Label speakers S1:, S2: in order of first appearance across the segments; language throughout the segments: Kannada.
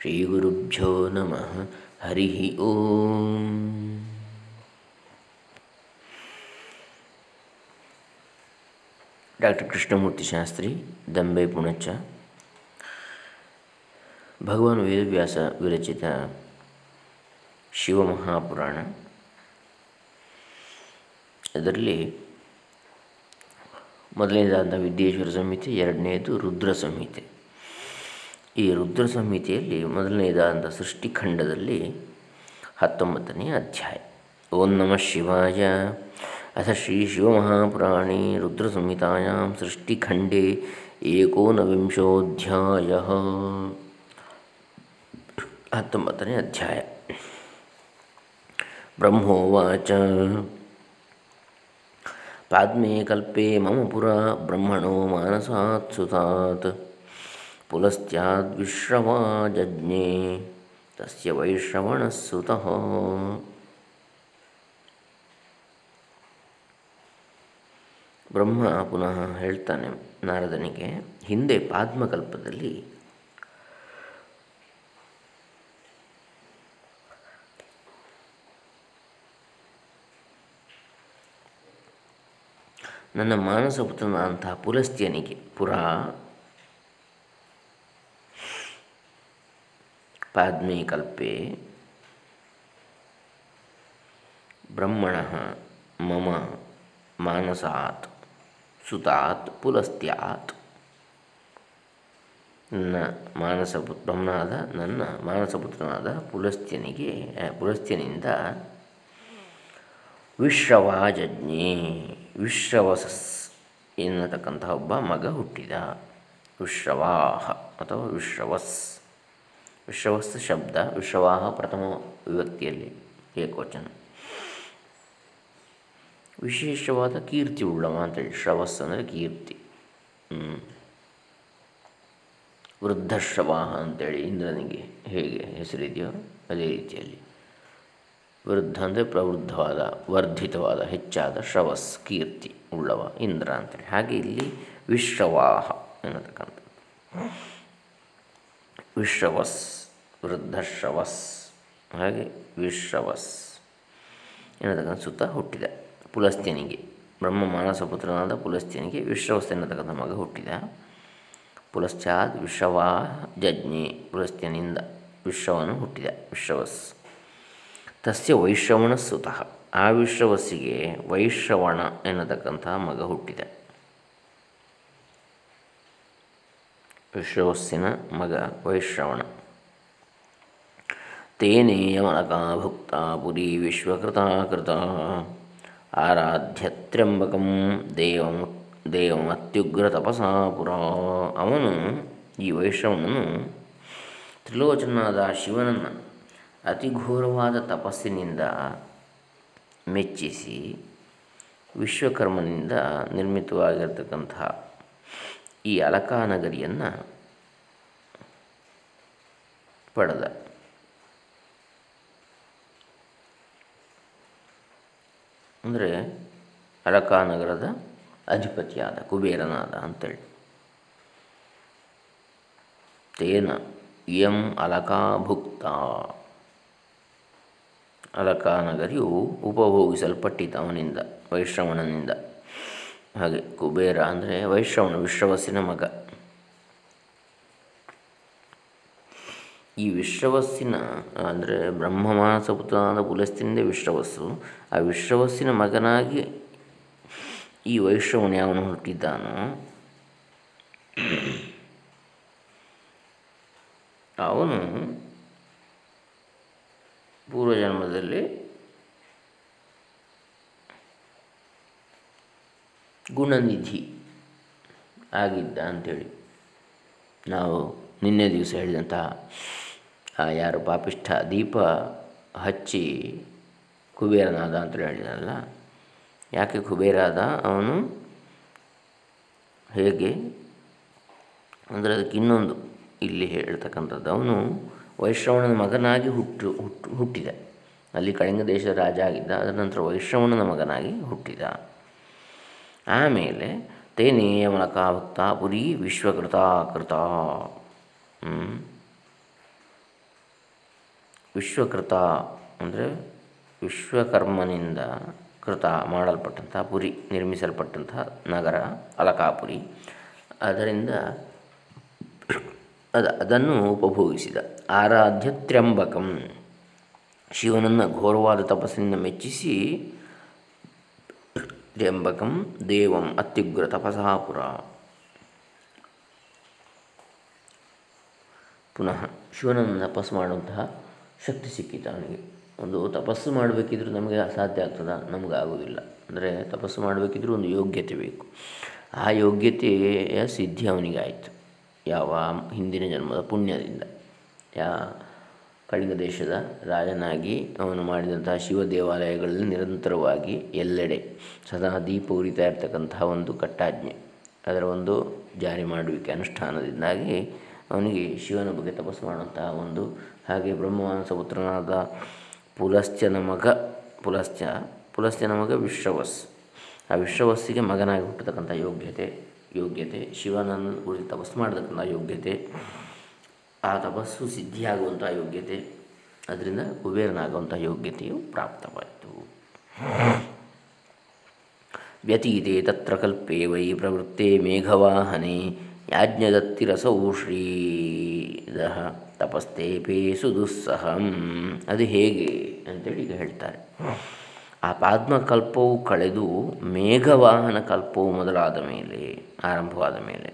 S1: ಶ್ರೀಗುರುಭ್ಯೋ ನಮಃ ಹರಿ ಓಂ ಡಾಕ್ಟರ್ ಕೃಷ್ಣಮೂರ್ತಿ ಶಾಸ್ತ್ರಿ ದಂಬೆ ಪುಣಚ ಭಗವಾನ್ ವೇದವ್ಯಾಸ ವಿರಚಿತ ಶಿವಮಹಾಪುರಾಣ ಅದರಲ್ಲಿ ಮೊದಲನೇದಾದ ವಿದ್ಯೇಶ್ವರ ಸಂಹಿತೆ ಎರಡನೇದು ರುದ್ರ ಸಂಹಿತೆ ಈ ರುದ್ರ ಸಂಹಿತೆಯಲ್ಲಿ ಮೊದಲನೇದಾದ ಸೃಷ್ಟಿಖಂಡದಲ್ಲಿ ಹತ್ತೊಂಬತ್ತನೇ ಅಧ್ಯಾಯ. ಓಂ ನಮಃ ಶಿವಾಯ. ಅಥ ಶ್ರೀ ಶಿವಮಹಾಪುರಾಣೇ ರುದ್ರ ಸಂಹಿತಾಯಾಂ ಸೃಷ್ಟಿಖಂಡೇ ಏಕೋನವಿಂಶೋಧ್ಯಾಯ ಹತ್ತೊಂಬತ್ತನೇ ಅಧ್ಯಾಯ. ಬ್ರಹ್ಮೋವಾಚ. ಪಾದ್ಮೇ ಕಲ್ಪೆ ಮಮ ಪುರ ಬ್ರಹ್ಮಣೋ ಮಾನಸಾತ್ ಸುತಾತ್. ಪುಲಸ್ತ್ಯಾದ್ವಿಶ್ರವಾ ಜಜ್ಞೆ ತಸ್ಯ ವೈಶ್ರವಣ ಸುತಃ. ಬ್ರಹ್ಮ ಪುನಃ ಹೇಳ್ತಾನೆ ನಾರದನಿಗೆ, ಹಿಂದೆ ಪಾದ್ಮಕಲ್ಪದಲ್ಲಿ ನನ್ನ ಮಾನಸಪುತ್ರನಾದಂತಹ ಪುಲಸ್ತ್ಯನಿಗೆ, ಪುರಾ ಪಾದ್ಮೇ ಕಲ್ಪೆ ಬ್ರಹ್ಮಣ ಮಮ ಮಾನಸಾತ್ ಸುತಾತ್ ಪುಲಸ್ತ್ಯಾತ್. ನನ್ನ ಮಾನಸ ಬ್ರಹ್ಮನಾದ ನನ್ನ ಮಾನಸಪುತ್ರನಾದ ಪುಲಸ್ತ್ಯನಿಗೆ ಪುಲಸ್ತ್ಯನಿಂದ ವಿಶ್ರವಾಜಜ್ಞೆ, ವಿಶ್ರವಸಸ್ ಎನ್ನತಕ್ಕಂತಹ ಒಬ್ಬ ಮಗ ಹುಟ್ಟಿದ. ವಿಶ್ರವಾಹ ಅಥವಾ ವಿಶ್ರವಸ್. ವಿಶ್ರವಸ್ ಶಬ್ದ, ವಿಶ್ವವಾಹ, ಪ್ರಥಮ ವಿಭಕ್ತಿಯಲ್ಲಿ ಏಕವಚನ ವಿಶೇಷವಾದ ಕೀರ್ತಿ ಉಳ್ಳವ ಅಂತೇಳಿ, ಶ್ರವಸ್ ಅಂದರೆ ಕೀರ್ತಿ. ವೃದ್ಧಶ್ರವಾಹ ಅಂತೇಳಿ ಇಂದ್ರನಿಗೆ ಹೇಗೆ ಹೆಸರಿದೆಯೋ ಅದೇ ರೀತಿಯಲ್ಲಿ. ವೃದ್ಧ ಅಂದರೆ ಪ್ರವೃದ್ಧವಾದ, ವರ್ಧಿತವಾದ, ಹೆಚ್ಚಾದ ಶ್ರವಸ್, ಕೀರ್ತಿ ಉಳ್ಳವ ಇಂದ್ರ ಅಂತೇಳಿ. ಹಾಗೆ ಇಲ್ಲಿ ವಿಶ್ರವಾಹ ಎನ್ನತಕ್ಕಂಥದ್ದು. ವಿಶ್ರವಸ್, ವೃದ್ಧಶ್ರವಸ್, ಹಾಗೆ ವಿಶ್ರವಸ್ ಎನ್ನತಕ್ಕಂಥ ಸುತ್ತ ಹುಟ್ಟಿದ. ಪುಲಸ್ತ್ಯನಿಗೆ, ಬ್ರಹ್ಮ ಮಾನಸ ಪುತ್ರನಾದ ಪುಲಸ್ತ್ಯನಿಗೆ ವಿಶ್ರವಸ್ ಎನ್ನತಕ್ಕಂಥ ಮಗ ಹುಟ್ಟಿದ. ಪುಲಶ್ಚಾದ್ ವಿಶ್ರವಾ ಜಜ್ಞೆ ಪುಲಸ್ತ್ಯನಿಂದ ವಿಶ್ವವನ್ನು ಹುಟ್ಟಿದ, ವಿಶ್ರವಸ್. ತಸ್ಯ ವೈಶ್ರವಣ ಸುತಃ ಆ ವಿಶ್ರವಸ್ಸಿಗೆ ವೈಶ್ರವಣ ಎನ್ನತಕ್ಕಂತಹ ಮಗ ಹುಟ್ಟಿದ. ವಿಶ್ರವಸ್ಸಿನ ಮಗ ವೈಶ್ರವಣ. ತೇನೇಯಮನಕ ಭುಕ್ತ ಪುರಿ ವಿಶ್ವಕೃತಾಕೃತ ಆರಾಧ್ಯತ್ರ್ಯಂಬಕಂ ದೇವಂ ದೇವಮತ್ಯುಗ್ರ ತಪಸಾ ಅವನು ಈ ವೈಶ್ರವಣನು ತ್ರಿಲೋಚನಾದ ಶಿವನನ್ನು ಅತಿ ಘೋರವಾದ ತಪಸ್ಸಿನಿಂದ ಮೆಚ್ಚಿಸಿ ವಿಶ್ವಕರ್ಮನಿಂದ ನಿರ್ಮಿತವಾಗಿರತಕ್ಕಂತಹ ಈ ಅಲಕಾನಗರಿಯನ್ನು ಪಡೆದ. ಅಂದರೆ ಅಲಕಾನಗರದ ಅಧಿಪತಿಯಾದ, ಕುಬೇರನಾದ ಅಂತೇಳಿ. ತೇನ ಎಂ ಅಲಕಾಭುಕ್ತ. ಅಲಕಾನಗರಿಯು ಉಪಭೋಗಿಸಲ್ಪಟ್ಟಿತು ಅವನಿಂದ, ವೈಶ್ರವಣನಿಂದ. ಹಾಗೆ ಕುಬೇರ ಅಂದರೆ ವೈಶ್ರವಣ ವಿಶ್ರವಸ್ಸಿನ ಮಗ ಈ ವಿಶ್ರವಸ್ಸಿನ ಅಂದರೆ ಬ್ರಹ್ಮಮಾನಸ ಪುತ್ರನಾದ ಪುಲಸ್ತಿನಿಂದ ವಿಶ್ರವಸ್ಸು ಆ ವಿಶ್ರವಸ್ಸಿನ ಮಗನಾಗಿ ಈ ವೈಶ್ರವಣ ಯಾವನು ಹುಟ್ಟಿದ್ದಾನೋ, ಅವನು ಪೂರ್ವಜನ್ಮದಲ್ಲಿ ಗುಣನಿಧಿ ಆಗಿದ್ದ ಅಂಥೇಳಿ. ನಾವು ನಿನ್ನೆ ದಿವಸ ಹೇಳಿದಂತಹ ಯಾರು ಪಾಪಿಷ್ಠ ದೀಪ ಹಚ್ಚಿ ಕುಬೇರನಾದ ಅಂತ ಹೇಳಿದಲ್ಲ ಯಾಕೆ ಕುಬೇರಾದ ಅವನು ಹೇಗೆ? ಅಂದರೆ ಅದಕ್ಕೆ ಇನ್ನೊಂದು ಇಲ್ಲಿ ಹೇಳ್ತಕ್ಕಂಥದ್ದು, ಅವನು ವೈಶ್ರವಣನ ಮಗನಾಗಿ ಹುಟ್ಟು ಹುಟ್ಟು, ಹುಟ್ಟಿದ. ಅಲ್ಲಿ ಕಳಿಂಗ ದೇಶದ ರಾಜ ಆಗಿದ್ದ, ಅದರ ನಂತರ ವೈಶ್ರವಣನ ಮಗನಾಗಿ ಹುಟ್ಟಿದ. ಆಮೇಲೆ ತೇನೇಯ ಮಲಕ ಭಕ್ತ ಪುರಿ ವಿಶ್ವಕೃತ ಕೃತ. ವಿಶ್ವಕೃತ ಅಂದರೆ ವಿಶ್ವಕರ್ಮನಿಂದ ಕೃತ ಮಾಡಲ್ಪಟ್ಟಂಥ ಪುರಿ, ನಿರ್ಮಿಸಲ್ಪಟ್ಟಂಥ ನಗರ ಅಲಕಾಪುರಿ. ಅದರಿಂದ ಅದ, ಅದನ್ನು ಉಪಭೋಗಿಸಿದ ಆರಾಧ್ಯ ತ್ರ್ಯಂಬಕಂ ಶಿವನನ್ನು ಘೋರವಾದ ತಪಸ್ಸಿನಿಂದ ಮೆಚ್ಚಿಸಿ ತ್ರ್ಯಂಬಕಂ ದೇವಂ ಅತ್ಯುಗ್ರ ತಪಸಾಪುರ ಪುನಃ ಶಿವನನ್ನು ತಪಸ್ಸು ಮಾಡುವಂತಹ ಶಕ್ತಿ ಸಿಕ್ಕಿತು ಅವನಿಗೆ. ಒಂದು ತಪಸ್ಸು ಮಾಡಬೇಕಿದ್ರೂ ನಮಗೆ ಅಸಾಧ್ಯ ಆಗ್ತದ? ನಮಗೆ ಆಗೋದಿಲ್ಲ ಅಂದರೆ ತಪಸ್ಸು ಮಾಡಬೇಕಿದ್ರೂ ಒಂದು ಯೋಗ್ಯತೆ ಬೇಕು. ಆ ಯೋಗ್ಯತೆಯ ಸಿದ್ಧಿ ಅವನಿಗೆ ಆಯಿತು ಯಾವ ಹಿಂದಿನ ಜನ್ಮದ ಪುಣ್ಯದಿಂದ. ಯಾ ಕಳಿಂಗ ದೇಶದ ರಾಜನಾಗಿ ಅವನು ಮಾಡಿದಂತಹ ಶಿವ ದೇವಾಲಯಗಳಲ್ಲಿ ನಿರಂತರವಾಗಿ ಎಲ್ಲೆಡೆ ಸದಾ ದೀಪ ಉರಿತಾ ಇರ್ತಕ್ಕಂತಹ ಒಂದು ಕಟ್ಟಾಜ್ಞೆ. ಅದರ ಒಂದು ಜಾರಿ ಮಾಡುವಿಕೆ ಅನುಷ್ಠಾನದಿಂದಾಗಿ ಅವನಿಗೆ ಶಿವನ ಬಗ್ಗೆ ತಪಸ್ಸು ಮಾಡುವಂತಹ ಒಂದು ಹಾಗೆ ಬ್ರಹ್ಮವಾನಸ ಪುತ್ರನಾದ ಪುಲಶ್ಚನ ಮಗ ಪುಲಶ್ಚ ಪುಲಸ್ತ್ಯನ ಮಗ ವಿಶ್ವವಸ್ ಆ ವಿಶ್ವವಸ್ಸಿಗೆ ಮಗನಾಗಿ ಹುಟ್ಟತಕ್ಕಂಥ ಯೋಗ್ಯತೆ ಯೋಗ್ಯತೆ, ಶಿವನನ್ನು ಕುರಿತು ತಪಸ್ಸು ಮಾಡತಕ್ಕಂಥ ಯೋಗ್ಯತೆ ಆ ತಪಸ್ಸು ಸಿದ್ಧಿಯಾಗುವಂಥ ಯೋಗ್ಯತೆ, ಅದರಿಂದ ಕುಬೇರನಾಗುವಂಥ ಯೋಗ್ಯತೆಯು ಪ್ರಾಪ್ತವಾಯಿತು. ವ್ಯತೀತೆ ತತ್ರ ಕಲ್ಪೇ ವೈ ಪ್ರವೃತ್ತೆ ಮೇಘವಾಹನೆ ಯಾಜ್ಞದತ್ತಿರಸೌ ಶ್ರೀದ ತಪಸ್ತೇಪೇ ಸುದುಸ್ಸಹಂ. ಅದು ಹೇಗೆ ಅಂತೇಳಿ ಈಗ ಹೇಳ್ತಾರೆ. ಆ ಪಾದ್ಮಕಲ್ಪವು ಕಳೆದು ಮೇಘವಾಹನ ಕಲ್ಪವು ಮೊದಲಾದ ಮೇಲೆ, ಆರಂಭವಾದ ಮೇಲೆ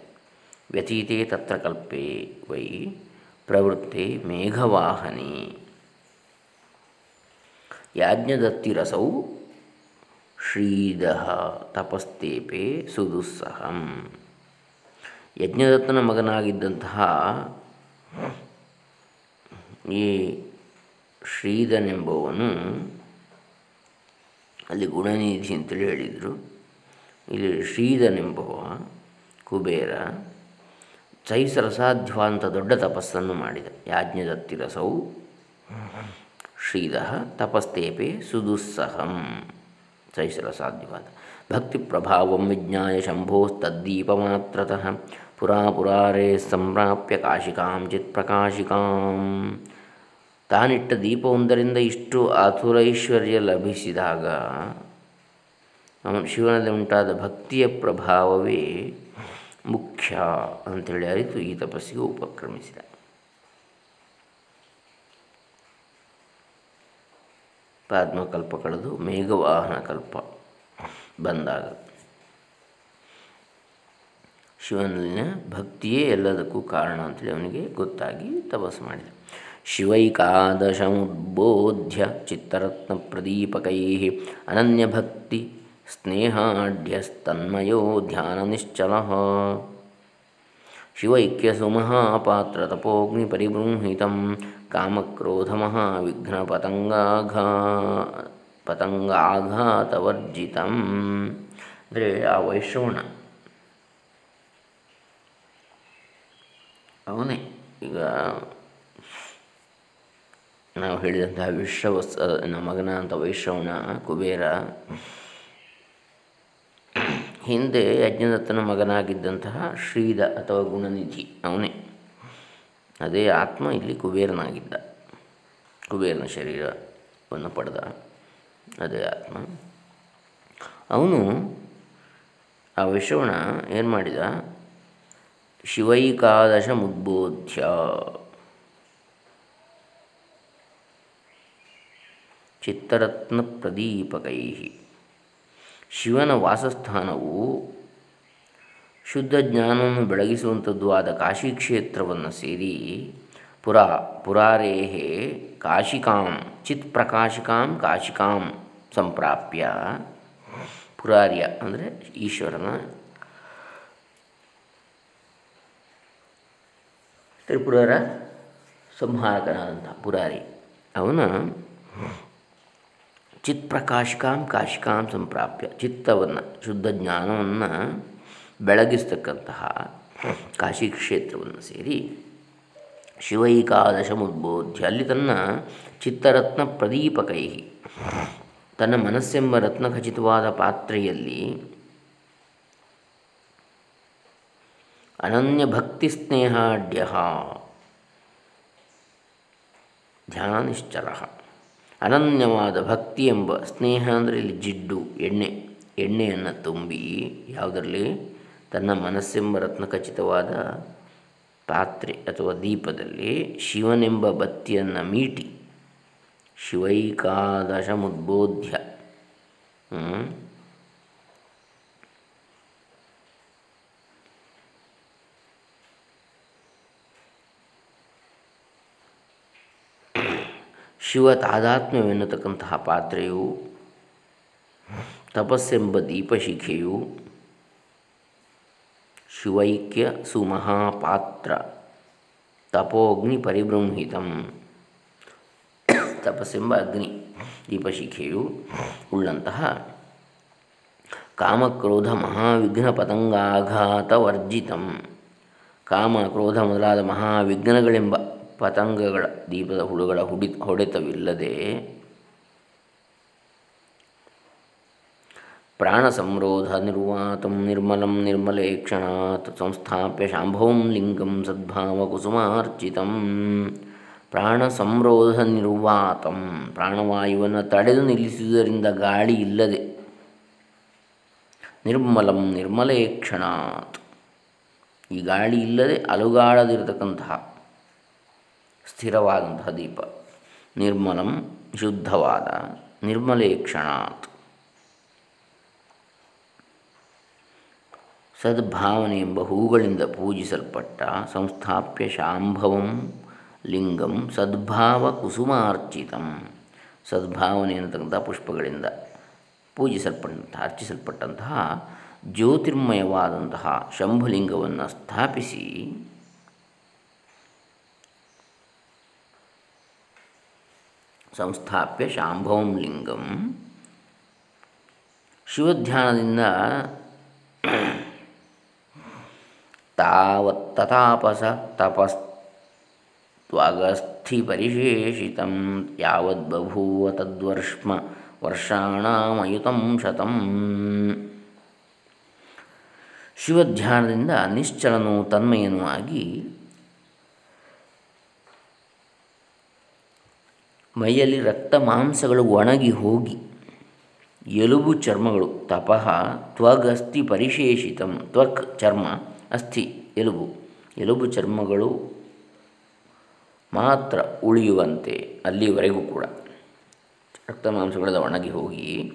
S1: ವ್ಯತೀತೆ ತತ್ರ ಕಲ್ಪೆ ವೈ ಪ್ರವೃತ್ತೆ ಮೇಘವಾಹನಿ. ಯಾಜ್ಞದತ್ತಿರಸೌ ಶ್ರೀದ ತಪಸ್ತೇಪೆ ಸುದುಸ್ಸಹಂ. ಯಜ್ಞದತ್ತನ ಮಗನಾಗಿದ್ದಂತಹ ಈ ಶ್ರೀಧನೆಂಬುವನು ಅಲ್ಲಿ ಗುಣನಿಧಿ ಅಂತೇಳಿ ಹೇಳಿದರು. ಇಲ್ಲಿ ಶ್ರೀಧನೆಂಬುವ ಕುಬೇರ ಚೈಸರಸಾಧ್ಯವಾದಂಥ ದೊಡ್ಡ ತಪಸ್ಸನ್ನು ಮಾಡಿದ. ಯಾಜ್ಞದತ್ತಿರಸೌ ಶ್ರೀಧ ತಪಸ್ತೇಪೆ ಸುದುಸ್ಸಹಂ. ಚೈಸರಸಾಧ್ಯವಾದ ಭಕ್ತಿ ಪ್ರಭಾವಂ ವಿಜ್ಞಾಯ ಶಂಭೋಸ್ತದ್ದೀಪಮಾತ್ರತಃ. ಪುರಾ ಪುರಾರೇ ಸಂಪ್ರಾಪ್ಯ ಕಾಶಿಕಾಂ ಚಿತ್ ಪ್ರಕಾಶಿಕಾಂ. ತಾನಿಟ್ಟ ದೀಪವೊಂದರಿಂದ ಇಷ್ಟು ಆತುರೈಶ್ವರ್ಯ ಲಭಿಸಿದಾಗ ಅವನು ಶಿವನಲ್ಲಿ ಉಂಟಾದ ಭಕ್ತಿಯ ಪ್ರಭಾವವೇ ಮುಖ್ಯ ಅಂಥೇಳಿ ಅರಿತು ಈ ತಪಸ್ಸಿಗೆ ಉಪಕ್ರಮಿಸಿದ. ಪದ್ಮಕಲ್ಪ ಕಳೆದು ಮೇಘವಾಹನ ಕಲ್ಪ ಬಂದಾಗ ಶಿವನಲ್ಲಿನ ಭಕ್ತಿಯೇ ಎಲ್ಲದಕ್ಕೂ ಕಾರಣ ಅಂತೇಳಿ ಅವನಿಗೆ ಗೊತ್ತಾಗಿ ತಪಸ್ಸು ಮಾಡಿದ. ಶಿವೈಕಾದಶಮುದ್ಬೋಧ್ಯ ಚಿತ್ತರತ್ನ ಪ್ರದೀಪಕೈ ಅನನ್ಯಭಕ್ತಿ ಸ್ನೇಹಾಢ್ಯಸ್ತನ್ಮಯೋ ಧ್ಯಾನ ನಿಶ್ಚಲ. ಶಿವೈಕ್ಯ ಸುಮಹಾಪಾತ್ರ ತಪೋಗ್ನಿ ಪರಿಬೃಂಹಿತ ಕಾಮಕ್ರೋಧಮಃ ವಿಘ್ನ ಪತಂಗಾಘಾ ಪತಂಗಾಘಾತವರ್ಜಿತ. ಅಂದರೆ ಆ ವೈಶ್ರವಣ. ಅವನೇ ಈಗ ನಾವು ಹೇಳಿದಂತಹ ವಿಶ್ವವಸ್ ಮಗನ ಅಂತ ವೈಶ್ರವಣ ಕುಬೇರ ಹಿಂದೆ ಯಜ್ಞದತ್ತನ ಮಗನಾಗಿದ್ದಂತಹ ಶ್ರೀದ ಅಥವಾ ಗುಣನಿಧಿ ಅವನೇ. ಅದೇ ಆತ್ಮ ಇಲ್ಲಿ ಕುಬೇರನಾಗಿದ್ದ. ಕುಬೇರನ ಶರೀರವನ್ನು ಪಡೆದ. ಅದೇ ಆತ್ಮ. ಅವನು ಆ ವಿಶ್ವಣ ಏನು ಮಾಡಿದ? ಶಿವೈಕಾದಶ ಮುದ್ಬೋಧ್ಯ ಚಿತ್ತರತ್ನ ಪ್ರದೀಪಕೈ ಶಿವನ ವಾಸಸ್ಥಾನವು ಶುದ್ಧ ಜ್ಞಾನವನ್ನು ಬೆಳಗಿಸುವಂಥದ್ದು ಆದ ಕಾಶಿ ಕ್ಷೇತ್ರವನ್ನು ಸೇರಿ ಪುರ ಪುರಾರೇಹೇ ಕಾಶಿಕಾಂ ಚಿತ್ ಪ್ರಕಾಶಿಕಾಂ ಕಾಶಿಕಾಂ ಸಂಪ್ರಾಪ್ಯ. ಪುರಾರ್ಯ ಅಂದರೆ ಈಶ್ವರನ ತ್ರಿಪುರರ ಸಂಹಾರಕನಾದಂಥ ಪುರಾರಿ. ಅವನ ಚಿತ್ ಪ್ರಕಾಶಿಕಾಂ ಕಾಶಿಕಾಂ ಸಂಪ್ರಾಪ್ಯ. ಚಿತ್ತವನ್ನು, ಶುದ್ಧ ಜ್ಞಾನವನ್ನು ಬೆಳಗಿಸ್ತಕ್ಕಂತಹ ಕಾಶಿ ಕ್ಷೇತ್ರವನ್ನು ಸೇರಿ ಶಿವೈಕಾದಶಮುದ್ಬೋಧ್ಯ ಅಲ್ಲಿ ತನ್ನ ಚಿತ್ತರತ್ನ ಪ್ರದೀಪಕೈ ತನ್ನ ಮನಸ್ಸೆಂಬ ರತ್ನ ಖಚಿತವಾದ ಪಾತ್ರೆಯಲ್ಲಿ ಅನನ್ಯ ಭಕ್ತಿ ಸ್ನೇಹಾಢ್ಯ ಧ್ಯಾನ ನಿಶ್ಚಲ ಅನನ್ಯವಾದ ಭಕ್ತಿ ಎಂಬ ಸ್ನೇಹ ಅಂದರೆ ಇಲ್ಲಿ ಜಿಡ್ಡು, ಎಣ್ಣೆ. ಎಣ್ಣೆಯನ್ನು ತುಂಬಿ ಯಾವುದರಲ್ಲಿ? ತನ್ನ ಮನಸ್ಸೆಂಬ ರತ್ನಖಚಿತವಾದ ಪಾತ್ರೆ ಅಥವಾ ದೀಪದಲ್ಲಿ ಶಿವನೆಂಬ ಬತ್ತಿಯನ್ನು ಮೀಟಿ. ಶಿವೈಕಾದಶ ಶಿವ ತಾದಾತ್ಮ್ಯವೆನ್ನತಕ್ಕಂತಹ ಪಾತ್ರೆಯು, ತಪಸ್ಸೆಂಬ ದೀಪಶಿಖೆಯು, ಶಿವೈಕ್ಯ ಸುಮಹಾಪಾತ್ರ, ತಪೋಗ್ನಿ ಪರಿಬೃಂಹಿತಂ ತಪಸ್ಸೆಂಬ ಅಗ್ನಿ ದೀಪಶಿಖೆಯು ಉಳ್ಳಂತಹ ಕಾಮಕ್ರೋಧ ಮಹಾವಿಘ್ನ ಪತಂಗಾಘಾತವರ್ಜಿತಂ ಕಾಮ ಕ್ರೋಧ ಮೊದಲಾದ ಮಹಾವಿಘ್ನಗಳೆಂಬ ಪತಂಗಗಳ ದೀಪದ ಹುಳುಗಳ ಹುಡಿ ಹೊಡೆತವಿಲ್ಲದೆ ಪ್ರಾಣ ಸಂರೋಧ ನಿರ್ವಾತಂ ನಿರ್ಮಲಂ ನಿರ್ಮಲೇಕ್ಷಣಾತ್ ಸಂಸ್ಥಾಪ್ಯ ಶಾಂಭವಂ ಲಿಂಗಂ ಸದ್ಭಾವ ಕುಸುಮಾರ್ಚಿತಂ ಪ್ರಾಣ ಸಂರೋಧ ನಿರ್ವಾತಂ ಪ್ರಾಣವಾಯುವನ್ನು ತಡೆದು ನಿಲ್ಲಿಸುವುದರಿಂದ ಗಾಳಿ ಇಲ್ಲದೆ ನಿರ್ಮಲಂ ನಿರ್ಮಲೇಕ್ಷಣಾತ್. ಈ ಗಾಳಿ ಇಲ್ಲದೆ ಅಲುಗಾಡದಿರತಕ್ಕಂತಹ ಸ್ಥಿರವಾದಂತಹ ದೀಪ. ನಿರ್ಮಲಂ ಶುದ್ಧವಾದ ನಿರ್ಮಲೇಕ್ಷಣಾತ್. ಸದ್ಭಾವನೆ ಎಂಬ ಹೂಗಳಿಂದ ಪೂಜಿಸಲ್ಪಟ್ಟ ಸಂಸ್ಥಾಪ್ಯ ಶಾಂಭವಂ ಲಿಂಗಂ ಸದ್ಭಾವ ಕುಸುಮಾರ್ಚಿತಂ. ಸದ್ಭಾವನೆ ಅನ್ನತಕ್ಕಂಥ ಪುಷ್ಪಗಳಿಂದ ಪೂಜಿಸಲ್ಪಟ್ಟಂತಹ, ಅರ್ಚಿಸಲ್ಪಟ್ಟಂತಹ ಜ್ಯೋತಿರ್ಮಯವಾದಂತಹ ಶಂಭುಲಿಂಗವನ್ನು ಸ್ಥಾಪಿಸಿ ಸಂಸ್ಥಾಪ್ಯ ಶಾಂಭವಂ ಲಿಂಗಂ. ಶಿವಧ್ಯಾನದಿಂದ ತಾವತ್ತತಾಪಸ ತಪಸ್ತ್ವಗಸ್ಥಿ ಪರಿಶೇಷಿತ ಯಾವದ್ಬಭೂವ ತದ್ವರ್ಷ್ಮ ವರ್ಷಾಣಾಮಯುತಂ ಶತಂ. ಶಿವಧ್ಯಾನದಿಂದ ನಿಶ್ಚಲನು ತನ್ಮಯನೂ ಆಗಿ ಮೈಯಲ್ಲಿ ರಕ್ತ ಮಾಂಸಗಳು ಒಣಗಿ ಹೋಗಿ. ಎಲುಬು ಚರ್ಮಗಳು, ತಪಃ ಅಸ್ಥಿ ಪರಿಶೇಷಿತಂ, ತ್ವಕ್ ಚರ್ಮ, ಅಸ್ಥಿ, ಎಲುಬು. ಎಲುಬು ಚರ್ಮಗಳು ಮಾತ್ರ ಉಳಿಯುವಂತೆ ಅಲ್ಲಿವರೆಗೂ ಕೂಡ. ರಕ್ತ ಮಾಂಸಗಳೆಲ್ಲ ಒಣಗಿ ಹೋಗಿ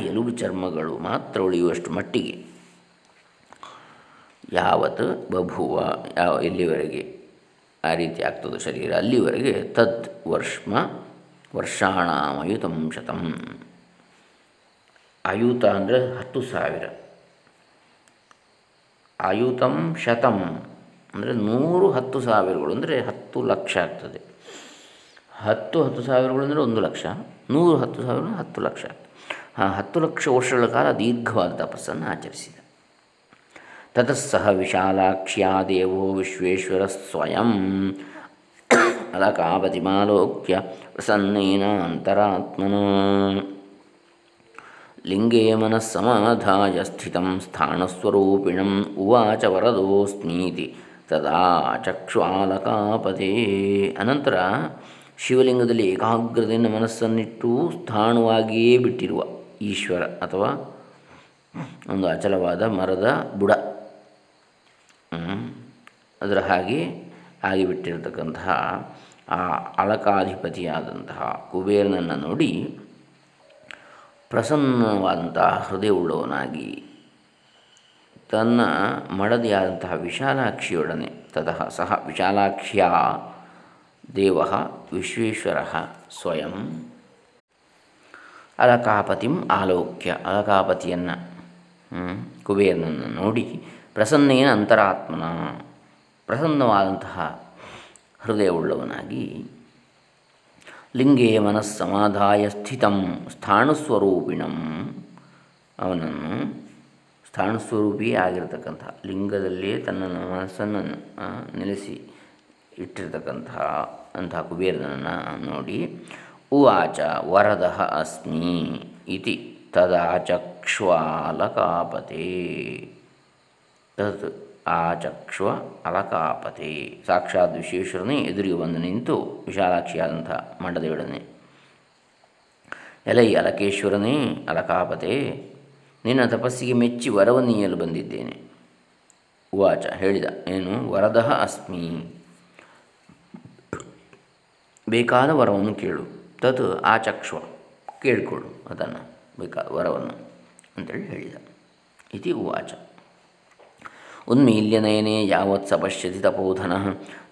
S1: ಎಲುಬು ಚರ್ಮಗಳು ಮಾತ್ರ ಉಳಿಯುವಷ್ಟು ಮಟ್ಟಿಗೆ. ಯಾವತ್ತು ಬಭುವ, ಯಾವ ಎಲ್ಲಿವರೆಗೆ ಆ ರೀತಿ ಆಗ್ತದೆ ಶರೀರ. ಅಲ್ಲಿವರೆಗೆ ತತ್ ವರ್ಷಮ ವರ್ಷಾಣಾಮಯುತಂ ಶತಂ. ಆಯುತ ಅಂದರೆ ಹತ್ತು ಸಾವಿರ. ಆಯುತಂ ಶತಂ ಅಂದರೆ ನೂರು ಹತ್ತು ಸಾವಿರಗಳು ಅಂದರೆ ಹತ್ತು ಲಕ್ಷ ಆಗ್ತದೆ. ಹತ್ತು ಹತ್ತು ಸಾವಿರಗಳು ಅಂದರೆ ಒಂದು ಲಕ್ಷ. ನೂರು ಹತ್ತು ಸಾವಿರ ಹತ್ತು ಲಕ್ಷ. ಹತ್ತು ಲಕ್ಷ ವರ್ಷಗಳ ಕಾಲ ದೀರ್ಘವಾದ ತಪಸ್ಸನ್ನು ಆಚರಿಸಿದ. ತತಃಸಹ ವಿಶಾಲಾಕ್ಷ್ಯಾ ದೇವೋ ವಿಶ್ವೇಶ್ವರ ಸ್ವಯಂ ಅಲಕಾಪತಿಮಾಲೋಕ್ಯ ಪ್ರಸನ್ನೇನ ಅಂತರಾತ್ಮನ ಲಿಂಗೇ ಮನಸ್ಸಮಾಧಾಯ ಸ್ಥಿತಂ ಸ್ಥಾಣಸ್ವರೂಪಿಣಂ ಉವಾಚ ವರದೋಸ್ಮೀತಿ ತದಾ ಚಕ್ಷ್ವಾಲಕಾಪದೇ ಅನಂತರ ಶಿವಲಿಂಗದಲ್ಲಿ ಏಕಾಗ್ರತೆಯಿಂದ ಮನಸ್ಸನ್ನಿಟ್ಟು ಸ್ಥಾಣುವಾಗಿಯೇ ಬಿಟ್ಟಿರುವ ಈಶ್ವರ ಅಥವಾ ಒಂದು ಅಚಲವಾದ ಮರದ ಬುಡ. ಅದರ ಹಾಗೆ ಆಗಿಬಿಟ್ಟಿರತಕ್ಕಂತಹ ಆ ಅಳಕಾಧಿಪತಿಯಾದಂತಹ ಕುಬೇರನನ್ನು ನೋಡಿ ಪ್ರಸನ್ನವಾದಂತಹ ಹೃದಯವುಳ್ಳವನಾಗಿ ತನ್ನ ಮಡದಿಯಾದಂತಹ ವಿಶಾಲಾಕ್ಷಿಯೊಡನೆ ತತಃ ಸಹ ವಿಶಾಲಾಕ್ಷಿಯ ದೇವ ವಿಶ್ವೇಶ್ವರ ಸ್ವಯಂ ಅಲಕಾಪತಿಂ ಆಲೋಕ್ಯ. ಅಲಕಾಪತಿಯನ್ನು ಕುಬೇರನನ್ನು ನೋಡಿ ಪ್ರಸನ್ನೇನ ಅಂತರಾತ್ಮನ ಪ್ರಸನ್ನವಾದಂತಹ ಹೃದಯವುಳ್ಳವನಾಗಿ ಲಿಂಗೇ ಮನಸ್ಸಮಾಧಾಯ ಸ್ಥಿತಂ ಸ್ಥಾಣುಸ್ವರೂಪಿಣಂ. ಅವನನ್ನು ಸ್ಥಾಣುಸ್ವರೂಪಿಯೇ ಆಗಿರತಕ್ಕಂಥ ಲಿಂಗದಲ್ಲಿಯೇ ತನ್ನ ಮನಸ್ಸನ್ನು ನೆಲೆಸಿ ಇಟ್ಟಿರತಕ್ಕಂತಹ ಅಂತಹ ಕುಬೇರನನ್ನು ನೋಡಿ, ಉವಾಚ ವರದ ಅಸ್ಮಿ ಇತಿ ತದಾ ಚಕ್ಷ್ವಾಲಕಾಪತೆ ಚಕ್ಷುವ ಅಲಕಾಪತಿ. ಸಾಕ್ಷಾತ್ ವಿಶ್ವೇಶ್ವರನೇ ಎದುರಿಗೆ ಬಂದು ನಿಂತು ವಿಶಾಲಾಕ್ಷಿಯಾದಂಥ ಮಂಡದೇವಡನೆ ಎಲೈ ಅಲಕೇಶ್ವರನೇ ಅಲಕಾಪತೆ, ನಿನ್ನ ತಪಸ್ಸಿಗೆ ಮೆಚ್ಚಿ ವರವನ್ನೀಯಲು ಬಂದಿದ್ದೇನೆ. ಉವಾಚ ಹೇಳಿದ, ಏನು? ವರದಃ ಅಸ್ಮಿ. ಬೇಕಾದ ವರವನ್ನು ಕೇಳು. ತತ್ ಆಚಕ್ಷ್ವ, ಕೇಳಿಕೊಡು ಅದನ್ನು, ಬೇಕಾದ ವರವನ್ನು ಅಂತೇಳಿ ಹೇಳಿದ. ಇತಿ ಉವಾಚ. ಉನ್ಮೀಲ್ಯ ನಯನೆ ಯಾವತ್ ಸಪಶ್ಯತಿ ಪಶ್ಯತಿ ತಪೋಧನ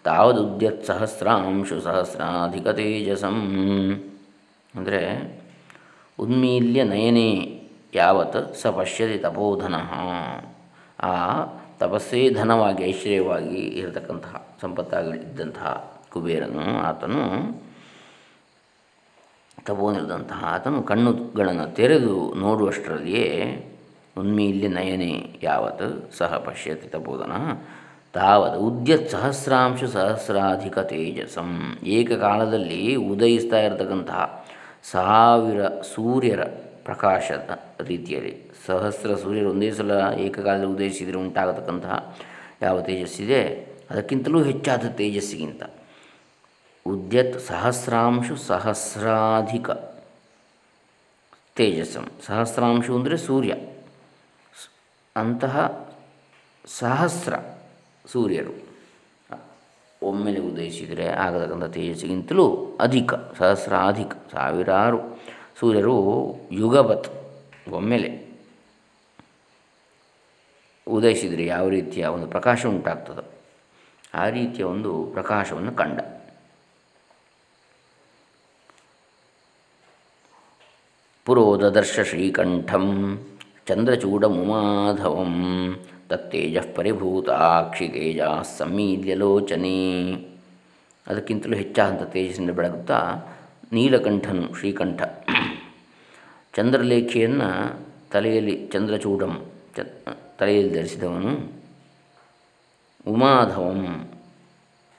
S1: ತಾವದುದ್ಯತ್ ಸಹಸ್ರಾಂಶು ಸಹಸ್ರಾಧಿಕ ತೇಜಸಂ ಅಂದರೆ ಉನ್ಮೀಲ್ಯ ನಯನೆ ಯಾವತ್ ಸಪಶ್ಯತಿ ಪಶ್ಯತಿ ತಪೋಧನ ಆ ತಪಸ್ಸೇ ಧನವಾಗಿ, ಐಶ್ವರ್ಯವಾಗಿ ಇರತಕ್ಕಂತಹ ಸಂಪತ್ತಾಗಿದ್ದಂತಹ ಕುಬೇರನು ಆತನು ತಪೋನಿರಿದಂತಹ ಆತನು ಕಣ್ಣುಗಳನ್ನು ತೆರೆದು ನೋಡುವಷ್ಟರಲ್ಲಿಯೇ ಉನ್ಮೀಲ್ಯ ನಯನೆ ಯಾವತ್ ಸಹ ಪಶ್ಯತಿ ತಪೋದನ ತಾವದ ಉದ್ಯತ್ ಸಹಸ್ರಾಂಶ ಸಹಸ್ರಾಧಿಕ ತೇಜಸಂ. ಏಕಕಾಲದಲ್ಲಿ ಉದಯಿಸ್ತಾ ಇರತಕ್ಕಂತಹ ಸಾವಿರ ಸೂರ್ಯರ ಪ್ರಕಾಶದ ರೀತಿಯಲ್ಲಿ. ಸಹಸ್ರ ಸೂರ್ಯರು ಒಂದೇ ಸಲ ಏಕಕಾಲದಲ್ಲಿ ಉದಯಿಸಿದರೆ ಉಂಟಾಗತಕ್ಕಂತಹ ಯಾವ ತೇಜಸ್ಸಿದೆ ಅದಕ್ಕಿಂತಲೂ ಹೆಚ್ಚಾದ ತೇಜಸ್ಸಿಗಿಂತ. ಉದ್ಯತ್ ಸಹಸ್ರಾಂಶು ಸಹಸ್ರಾಧಿಕ ತೇಜಸ್ಸಂ. ಸಹಸ್ರಾಂಶು ಅಂದರೆ ಸೂರ್ಯ. ಅಂತಹ ಸಹಸ್ರ ಸೂರ್ಯರು. ಒಮ್ಮೆಲೆ ಉದಯಿಸಿದರೆ ಆಗತಕ್ಕಂಥ ತೇಜಸ್ಸಿಗಿಂತಲೂ ಅಧಿಕ, ಸಹಸ್ರಾಧಿಕ, ಸಾವಿರಾರು ಸೂರ್ಯರು ಯುಗಬತ್ ಒಮ್ಮೆಲೆ ಉದಯಿಸಿದರೆ ಯಾವ ರೀತಿಯ ಒಂದು ಪ್ರಕಾಶ ಉಂಟಾಗ್ತದೆ ಆ ರೀತಿಯ ಒಂದು ಪ್ರಕಾಶವನ್ನು ಕಂಡ. ಪುರೋದರ್ಶ ಶ್ರೀಕಂಠಂ ಚಂದ್ರಚೂಡಮುಮಾಧವಂ ತತ್ತೇಜ ಪರಿಭೂತಾಕ್ಷಿತೇಜ ಸಮೀಲ್ಯಲೋಚನೆ ಅದಕ್ಕಿಂತಲೂ ಹೆಚ್ಚಾದಂಥ ತೇಜಸ್ಸಿನಿಂದ ಬೆಳಗುತ್ತಾ ನೀಲಕಂಠನು ಶ್ರೀಕಂಠ. ಚಂದ್ರಲೇಖೆಯನ್ನು ತಲೆಯಲ್ಲಿ ಚಂದ್ರಚೂಡಂ ಚ ತಲೆಯಲ್ಲಿ ಧರಿಸಿದವನು ಉಮಾಧವಂ.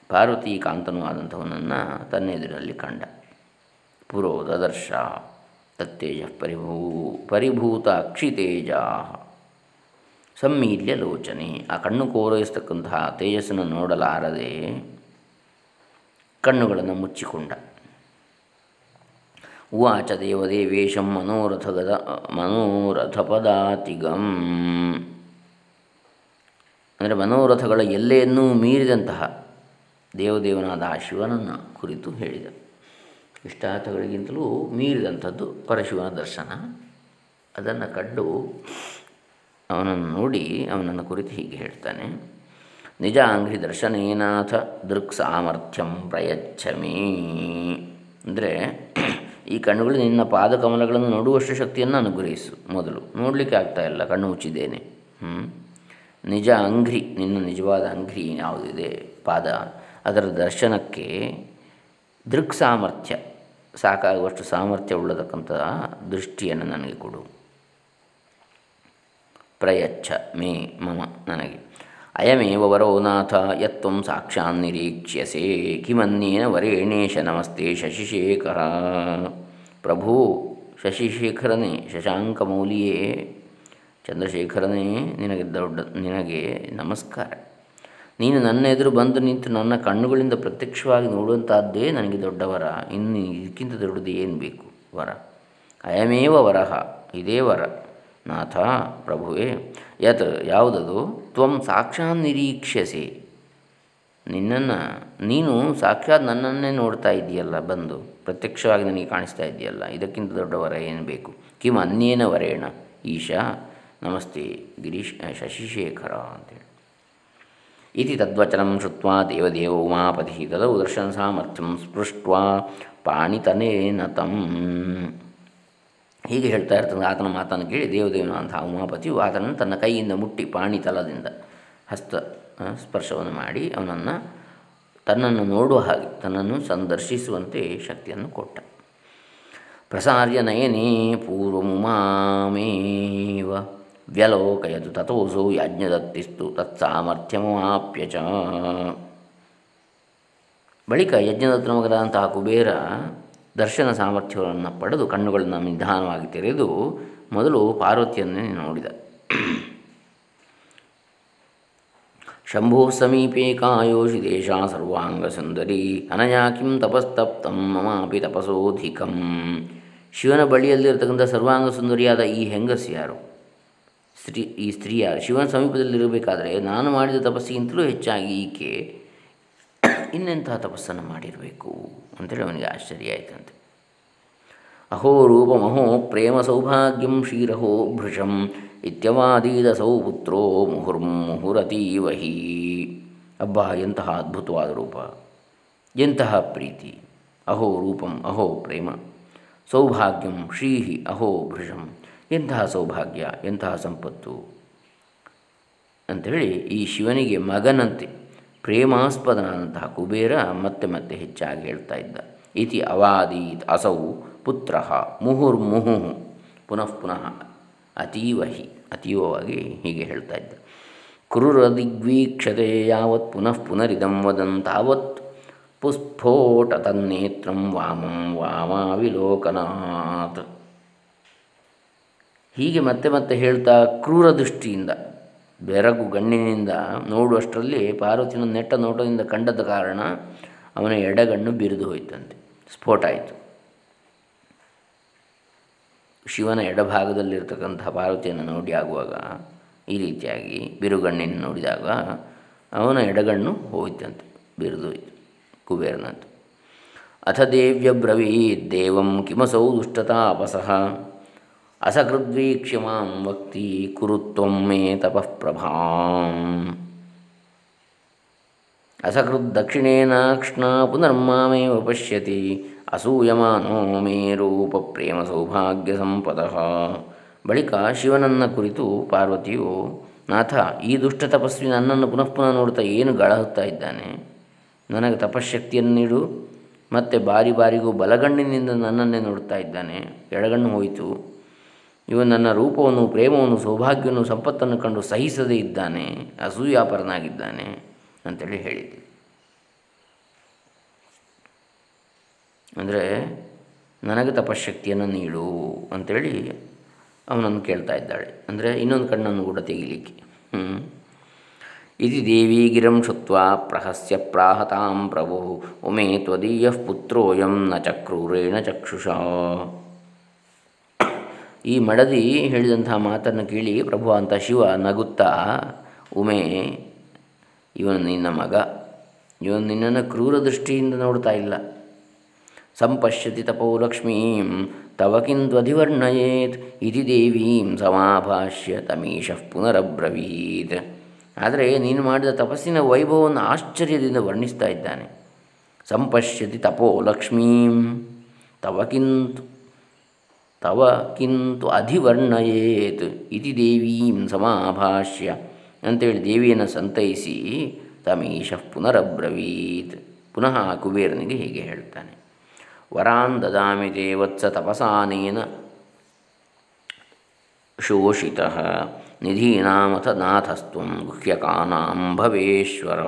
S1: ಪಾರ್ವತಿ ಕಾಂತನೂ ಆದಂಥವನನ್ನು ತನ್ನೆದುರಲ್ಲಿ ಕಂಡ. ಪುರೋದರ್ಶ ತತ್ತೇಜ ಪರಿಭೂ ಪರಿಭೂತ ಅಕ್ಷಿತೇಜ ಸಮ್ಮೀಲ್ಯ ಲೋಚನೆ. ಆ ಕಣ್ಣು ಕೋರೈಸ್ತಕ್ಕಂತಹ ತೇಜಸ್ಸನ್ನು ನೋಡಲಾರದೆ ಕಣ್ಣುಗಳನ್ನು ಮುಚ್ಚಿಕೊಂಡ. ಉವಾಚ ದೇವದೇವೇಶಂ ಮನೋರಥಗದ, ಮನೋರಥಪದಾತಿಗಂ. ಅಂದರೆ ಮನೋರಥಗಳ ಎಲ್ಲೆಯನ್ನೂ ಮೀರಿದಂತಹ ದೇವದೇವನಾದ ಆ ಶಿವನನ್ನು ಕುರಿತು ಹೇಳಿದ. ಇಷ್ಟಾರ್ಥಗಳಿಗಿಂತಲೂ ಮೀರಿದಂಥದ್ದು ಪರಶಿವನ ದರ್ಶನ. ಅದನ್ನು ಕಂಡು ಅವನನ್ನು ನೋಡಿ ಅವನನ್ನು ಕುರಿತು ಹೀಗೆ ಹೇಳ್ತಾನೆ, ನಿಜ ಅಂಗ್ರಿ ದರ್ಶನೇನಾಥ ದೃಕ್ ಸಾಮರ್ಥ್ಯಂ ಪ್ರಯಚ್ಛಮೀ. ಅಂದರೆ ಈ ಕಣ್ಣುಗಳು ನಿನ್ನ ಪಾದಕಮಲಗಳನ್ನು ನೋಡುವಷ್ಟು ಶಕ್ತಿಯನ್ನು ಅನುಗ್ರಹಿಸು ಮೊದಲು. ನೋಡಲಿಕ್ಕೆ ಆಗ್ತಾ ಇಲ್ಲ, ಕಣ್ಣು ಮುಚ್ಚಿದ್ದೇನೆ. ನಿಜ ಅಂಗ್ರಿ ನಿನ್ನ ನಿಜವಾದ ಅಂಗ್ರಿ ಯಾವುದಿದೆ? ಪಾದ. ಅದರ ದರ್ಶನಕ್ಕೆ ದೃಕ್ ಸಾಮರ್ಥ್ಯ ಸಾಕಾಗುವಷ್ಟು ಸಾಮರ್ಥ್ಯ ಉಳ್ಳತಕ್ಕಂಥ ದೃಷ್ಟಿಯನ್ನು ನನಗೆ ಕೊಡು. ಪ್ರಯಚ್ಛ ಮೇ ಮಮ ನನಗೆ. ಅಯಮೇವ ವರೋ ನಾಥ ಯತ್ವ ಸಾಕ್ಷಾನ್ ನಿರೀಕ್ಷ್ಯಸೆ. ಕಿಮನ್ಯೇನ ವರೇಣೇಶ ನಮಸ್ತೆ ಶಶಿಶೇಖರ. ಪ್ರಭು, ಶಶಿಶೇಖರನೇ ಶಶಾಂಕಮೌಲಿಯೇ ಚಂದ್ರಶೇಖರನೇ, ನಿನಗೆ ದೊಡ್ಡ, ನಿನಗೆ ನಮಸ್ಕಾರ. ನೀನು ನನ್ನ ಎದುರು ಬಂದು ನಿಂತು ನನ್ನ ಕಣ್ಣುಗಳಿಂದ ಪ್ರತ್ಯಕ್ಷವಾಗಿ ನೋಡುವಂತಹದ್ದೇ ನನಗೆ ದೊಡ್ಡ ವರ. ಇನ್ನು ಇದಕ್ಕಿಂತ ದೊಡ್ಡದು ಏನು ಬೇಕು? ವರ. ಅಯಮೇವ ವರಹ ಇದೇ ವರ. ನಾಥ, ಪ್ರಭುವೇ, ಯತ್, ಯಾವುದದು? ತ್ವಂ ಸಾಕ್ಷಾತ್ ನಿರೀಕ್ಷಸೆ. ನಿನ್ನನ್ನು, ನೀನು ಸಾಕ್ಷಾತ್ ನನ್ನನ್ನೇ ನೋಡ್ತಾ ಇದೆಯಲ್ಲ ಬಂದು. ಪ್ರತ್ಯಕ್ಷವಾಗಿ ನನಗೆ ಕಾಣಿಸ್ತಾ ಇದೆಯಲ್ಲ ಇದಕ್ಕಿಂತ ದೊಡ್ಡ ವರ ಏನು ಬೇಕು? ಕಿಮ್ ಅನ್ಯೇನ ವರೇಣ. ಈಶಾ, ನಮಸ್ತೆ, ಗಿರೀಶ್, ಶಶಿಶೇಖರ ಅಂತೇಳಿ ಇತಿ ತದ್ವಚನಂ ಶ್ರುತ್ವ ದೇವದೇವ ಉಮಾಪತಿ ತದೌ ದರ್ಶನ ಸಾಮರ್ಥ್ಯಂ ಸ್ಪೃಷ್ಟ ಪಾಣಿತನೇನ ತಂ ಹೀಗೆ ಹೇಳ್ತಾ ಇರ್ತದೆ ಆತನ ಮಾತನ್ನು ಕೇಳಿ ದೇವದೇವನ ಅಂತಹ ಉಮಾಪತಿಯು ಆತನನ್ನು ತನ್ನ ಕೈಯಿಂದ ಮುಟ್ಟಿ ಪಾಣಿತಲದಿಂದ ಹಸ್ತ ಸ್ಪರ್ಶವನ್ನು ಮಾಡಿ ಅವನನ್ನು ತನ್ನನ್ನು ನೋಡುವ ಹಾಗೆ, ತನ್ನನ್ನು ಸಂದರ್ಶಿಸುವಂತೆ ಶಕ್ತಿಯನ್ನು ಕೊಟ್ಟ. ಪ್ರಸಾರ್ಯ ನಯನೇ ಪೂರ್ವಮುಮಾಮೇವ. ವ್ಯಲೋಕಯದು ತಥೋಸೌ ಯಜ್ಞದತ್ತಿಸ್ತು ತತ್ಸಾಮರ್ಥ್ಯಮಾಪ್ಯ ಚ ಬಳಿಕ ಯಜ್ಞದತ್ತ ಮಗದಂತಹ ಕುಬೇರ ದರ್ಶನ ಸಾಮರ್ಥ್ಯವನ್ನು ಪಡೆದು ಕಣ್ಣುಗಳನ್ನು ನಿಧಾನವಾಗಿ ತೆರೆದು ಮೊದಲು ಪಾರ್ವತಿಯನ್ನೇ ನೋಡಿದ. ಶಂಭೋ ಸಮೀಪೆ ಕಾಯೋಷಿ ದೇಶ ಸರ್ವಾಂಗಸುಂದರಿ ಅನಯಾ ಕಿಂ ತಪಸ್ತಪ್ತಂ ಮಮಾಪಿ ತಪಸೋಧಿಕಂ। ಶಿವನ ಬಳಿಯಲ್ಲಿರತಕ್ಕಂಥ ಸರ್ವಾಂಗ ಸುಂದರಿಯಾದ ಈ ಹೆಂಗಸ್ ಯಾರು? ಸ್ತ್ರೀ, ಈ ಸ್ತ್ರೀಯ ಶಿವನ ಸಮೀಪದಲ್ಲಿರಬೇಕಾದರೆ ನಾನು ಮಾಡಿದ ತಪಸ್ಸಿಗಿಂತಲೂ ಹೆಚ್ಚಾಗಿ ಈಕೆ ಇನ್ನೆಂತಹ ತಪಸ್ಸನ್ನು ಮಾಡಿರಬೇಕು ಅಂತೇಳಿ ಅವನಿಗೆ ಆಶ್ಚರ್ಯ ಆಯ್ತಂತೆ. ಅಹೋ ರೂಪಮಹೋ ಪ್ರೇಮ ಸೌಭಾಗ್ಯಂ ಶ್ರೀರಹೋ ಭೃಶಂ ಇತ್ಯವಾದೀದಸೌ ಪುತ್ರೋ ಮುಹುರ್ಮುಹುರತೀವಹಿ ಅಬ್ಬಾ, ಎಂತಹ ಅದ್ಭುತವಾದ ರೂಪ. ಎಂತಹ ಪ್ರೀತಿ. ಅಹೋ ರೂಪಂ, ಅಹೋ ಪ್ರೇಮ. ಸೌಭಾಗ್ಯಂ ಶ್ರೀಹಿ ಅಹೋ ಭೃಶಂ. ಎಂತಹ ಸೌಭಾಗ್ಯ ಎಂತಹ ಸಂಪತ್ತು ಅಂಥೇಳಿ ಈ ಶಿವನಿಗೆ ಮಗನಂತೆ ಪ್ರೇಮಾಸ್ಪದನಾದಂತಹ ಕುಬೇರ ಮತ್ತೆ ಮತ್ತೆ ಹೆಚ್ಚಾಗಿ ಹೇಳ್ತಾ ಇದ್ದ. ಇತಿ ಅವಾದೀತ್ ಅಸೌ ಪುತ್ರ ಮುಹುರ್ಮುಹು ಪುನಃ ಪುನಃ ಅತೀವ ಹಿ, ಅತೀವವಾಗಿ ಹೀಗೆ ಹೇಳ್ತಾ ಇದ್ದ. ಕ್ರೂರದಿಗ್ವೀಕ್ಷತೆ ಯಾವತ್ ಪುನಃ ಪುನರಿದಂ ವದನ್ ತಾವತ್ ಪುಸ್ಫೋಟ ತನ್ನೇತ್ರಂ ವಾಮಂ ವಾಮಾವಿಲೋಕನಾತ್ ಹೀಗೆ ಮತ್ತೆ ಮತ್ತೆ ಹೇಳ್ತಾ ಕ್ರೂರ ದೃಷ್ಟಿಯಿಂದ ಬೆರಗು ಗಣ್ಣಿನಿಂದ ನೋಡುವಷ್ಟರಲ್ಲಿ ಪಾರ್ವತಿನ ನೆಟ್ಟ ನೋಟದಿಂದ ಕಂಡದ ಕಾರಣ ಅವನ ಎಡಗಣ್ಣು ಬಿರಿದು ಹೋಯ್ತಂತೆ. ಸ್ಫೋಟ ಆಯಿತು. ಶಿವನ ಎಡಭಾಗದಲ್ಲಿರ್ತಕ್ಕಂತಹ ಪಾರ್ವತಿಯನ್ನು ನೋಡಿ ಆಗುವಾಗ, ಈ ರೀತಿಯಾಗಿ ಬಿರುಗಣ್ಣಿನ ನೋಡಿದಾಗ ಅವನ ಎಡಗಣ್ಣು ಹೋಯ್ತಂತೆ, ಬಿರುದು ಹೋಯ್ತು, ಕುಬೇರನಂತೆ. ಅಥ ದೇವ್ಯಬ್ರವೀದ್ದೇವಂ ಕಿಮಸೌ ದುಷ್ಟತಾಪಸಃ. ಅಸಕೃದ್ವೀಕ್ಷ್ಯ ಮಾಂ ವಕ್ತಿ ಕುರುತ್ವಂ ಮೇ ತಪಃ ಪ್ರಭಾಂ. ಅಸಕೃದ್ದಕ್ಷಿಣೇನಾಕ್ಷ್ಣ ಪುನರ್ಮಾಮೇವ ಪಶ್ಯತಿ, ಅಸೂಯಮಾನೋ ಮೇ ರೂಪ ಪ್ರೇಮ ಸೌಭಾಗ್ಯ ಸಂಪದ. ಬಳಿಕ ಶಿವನನ್ನ ಕುರಿತು ಪಾರ್ವತಿಯು, ನಾಥ, ಈ ದುಷ್ಟ ತಪಸ್ವಿ ನನ್ನನ್ನು ಪುನಃ ಪುನಃ ನೋಡ್ತಾ ಏನು ಗಳಹುತ್ತಾ ಇದ್ದಾನೆ? ನನಗೆ ತಪಶಕ್ತಿಯನ್ನು ನೀಡು. ಮತ್ತು ಬಾರಿ ಬಾರಿಗೂ ಬಲಗಣ್ಣಿನಿಂದ ನನ್ನನ್ನೇ ನೋಡ್ತಾ ಇದ್ದಾನೆ. ಎಡಗಣ್ಣು ಹೋಯಿತು. ಇವನು ನನ್ನ ರೂಪವನ್ನು, ಪ್ರೇಮವನ್ನು, ಸೌಭಾಗ್ಯವನ್ನು, ಸಂಪತ್ತನ್ನು ಕಂಡು ಸಹಿಸದೇ ಇದ್ದಾನೆ, ಅಸೂಯಾಪರನಾಗಿದ್ದಾನೆ ಅಂತೇಳಿ ಹೇಳಿದ್ದೆ ಅಂದರೆ ನನಗೆ ತಪಶಕ್ತಿಯನ್ನು ನೀಡು ಅಂಥೇಳಿ ಅವನನ್ನು ಕೇಳ್ತಾ ಇದ್ದಾಳೆ. ಅಂದರೆ ಇನ್ನೊಂದು ಕಣ್ಣನ್ನು ಕೂಡ ತೆಗಿಲಿಕ್ಕೆ. ಇದು ದೇವಿ ಗಿರಂ ಶುತ್ವ ಪ್ರಹಸ್ಯ ಪ್ರಾಹತಾಂ ಪ್ರಭು ಉಮೇ ತ್ವದೀಯ ಪುತ್ರೋಯಂ ನ ಚಕ್ರೂರೇಣ ಚಕ್ಷುಷ. ಈ ಮಡದಿ ಹೇಳಿದಂತಹ ಮಾತನ್ನು ಕೇಳಿ ಪ್ರಭು ಅಂತ ಶಿವ ನಗುತ್ತಾ, ಉಮೆ, ಇವನು ನಿನ್ನ ಮಗ. ಇವನು ನಿನ್ನನ್ನು ಕ್ರೂರ ದೃಷ್ಟಿಯಿಂದ ನೋಡ್ತಾ ಇಲ್ಲ. ಸಂಪಶ್ಯತಿ ತಪೋ ಲಕ್ಷ್ಮೀಂ ತವಕಿಂತ್ವಧಿವರ್ಣಯೇತ್ ಇತಿ ದೇವೀಂ ಸಮಾಭಾಷ್ಯ ತಮೀಶಃ ಪುನರಬ್ರವೀತ್. ಆದರೆ ನೀನು ಮಾಡಿದ ತಪಸ್ಸಿನ ವೈಭವವನ್ನು ಆಶ್ಚರ್ಯದಿಂದ ವರ್ಣಿಸ್ತಾ ಇದ್ದಾನೆ. ಸಂಪಶ್ಯತಿ ತಪೋ ಲಕ್ಷ್ಮೀಂ, ತವ ಕಿಂತು ತವ ಕಿಂತು ಅಧಿವರ್ಣಯೇತ್ ಇತಿ ದೇವೀಂ ಸಮಾಭಾಷ್ಯ ಅಂತೇಳಿ ದೇವಿಯನ್ನು ಸಂತೈಸಿ ತಮೀಶ ಪುನರಬ್ರವೀತ್. ಪುನಃ ಕುಬೇರನಿಗೆ ಹೀಗೆ ಹೇಳ್ತಾನೆ, ವರಾನ್ ದದಾಮಿ ದೇವತ್ಸ ತಪಸಾನೇನ ಶೋಷಿತ, ನಿಧೀನಾಮಥ ನಾಥಸ್ತ್ವ ಗುಹ್ಯಕಾನಾಂ ಭವೇಶ್ವರ.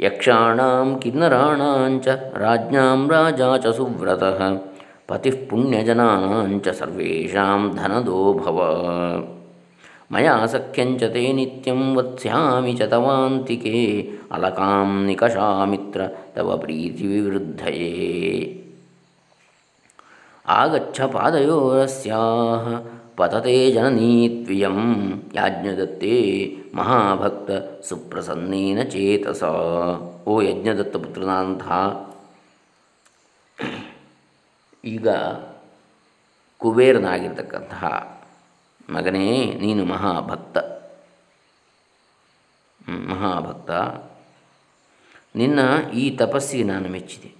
S1: ಯಕ್ಷಾಣಾಂ ಕಿನ್ನರಾಣಾಂಚ ರಾಜ್ಞಾಂ ರಾಜಾ ಚ ಸುವ್ರತಃ। ಪತಿಃ ಪುಣ್ಯಜನಾನಾಂಚ ಸರ್ವೇಷಾಂ ಧನದೋ ಭವ ಮಯಾ ಸಖ್ಯಂಚ ತೇ ನಿತ್ಯಂ ವತ್ಸ್ಯಾಮಿ ಚ ತವಾಂತಿಕೆ ಅಲಕಾಂ ನಿಕಷಾಮಿತ್ರ ತವ ಪ್ರೀತಿ ವಿವೃದ್ಧಯೇ ಆಗಚ್ಛ ಪಾದಯೋರಸ್ಯಾಹ ಪತತೆ ಜನನೀತ್ವಿಯಂ ಯಾಜ್ಞದತ್ತೇ ಮಹಾಭಕ್ತ ಸುಪ್ರಸನ್ನೇನ ಚೇತಸ ಓ ಯಜ್ಞದತ್ತ ಪುತ್ರನಾದಂತಹ ಈಗ ಕುಬೇರನಾಗಿರ್ತಕ್ಕಂತಹ ಮಗನೇ ನೀನು ಮಹಾಭಕ್ತ. ಮಹಾಭಕ್ತ. ನಿನ್ನ ಈ ತಪಸ್ಸಿಗೆ ನಾನು ಮೆಚ್ಚಿದೆ.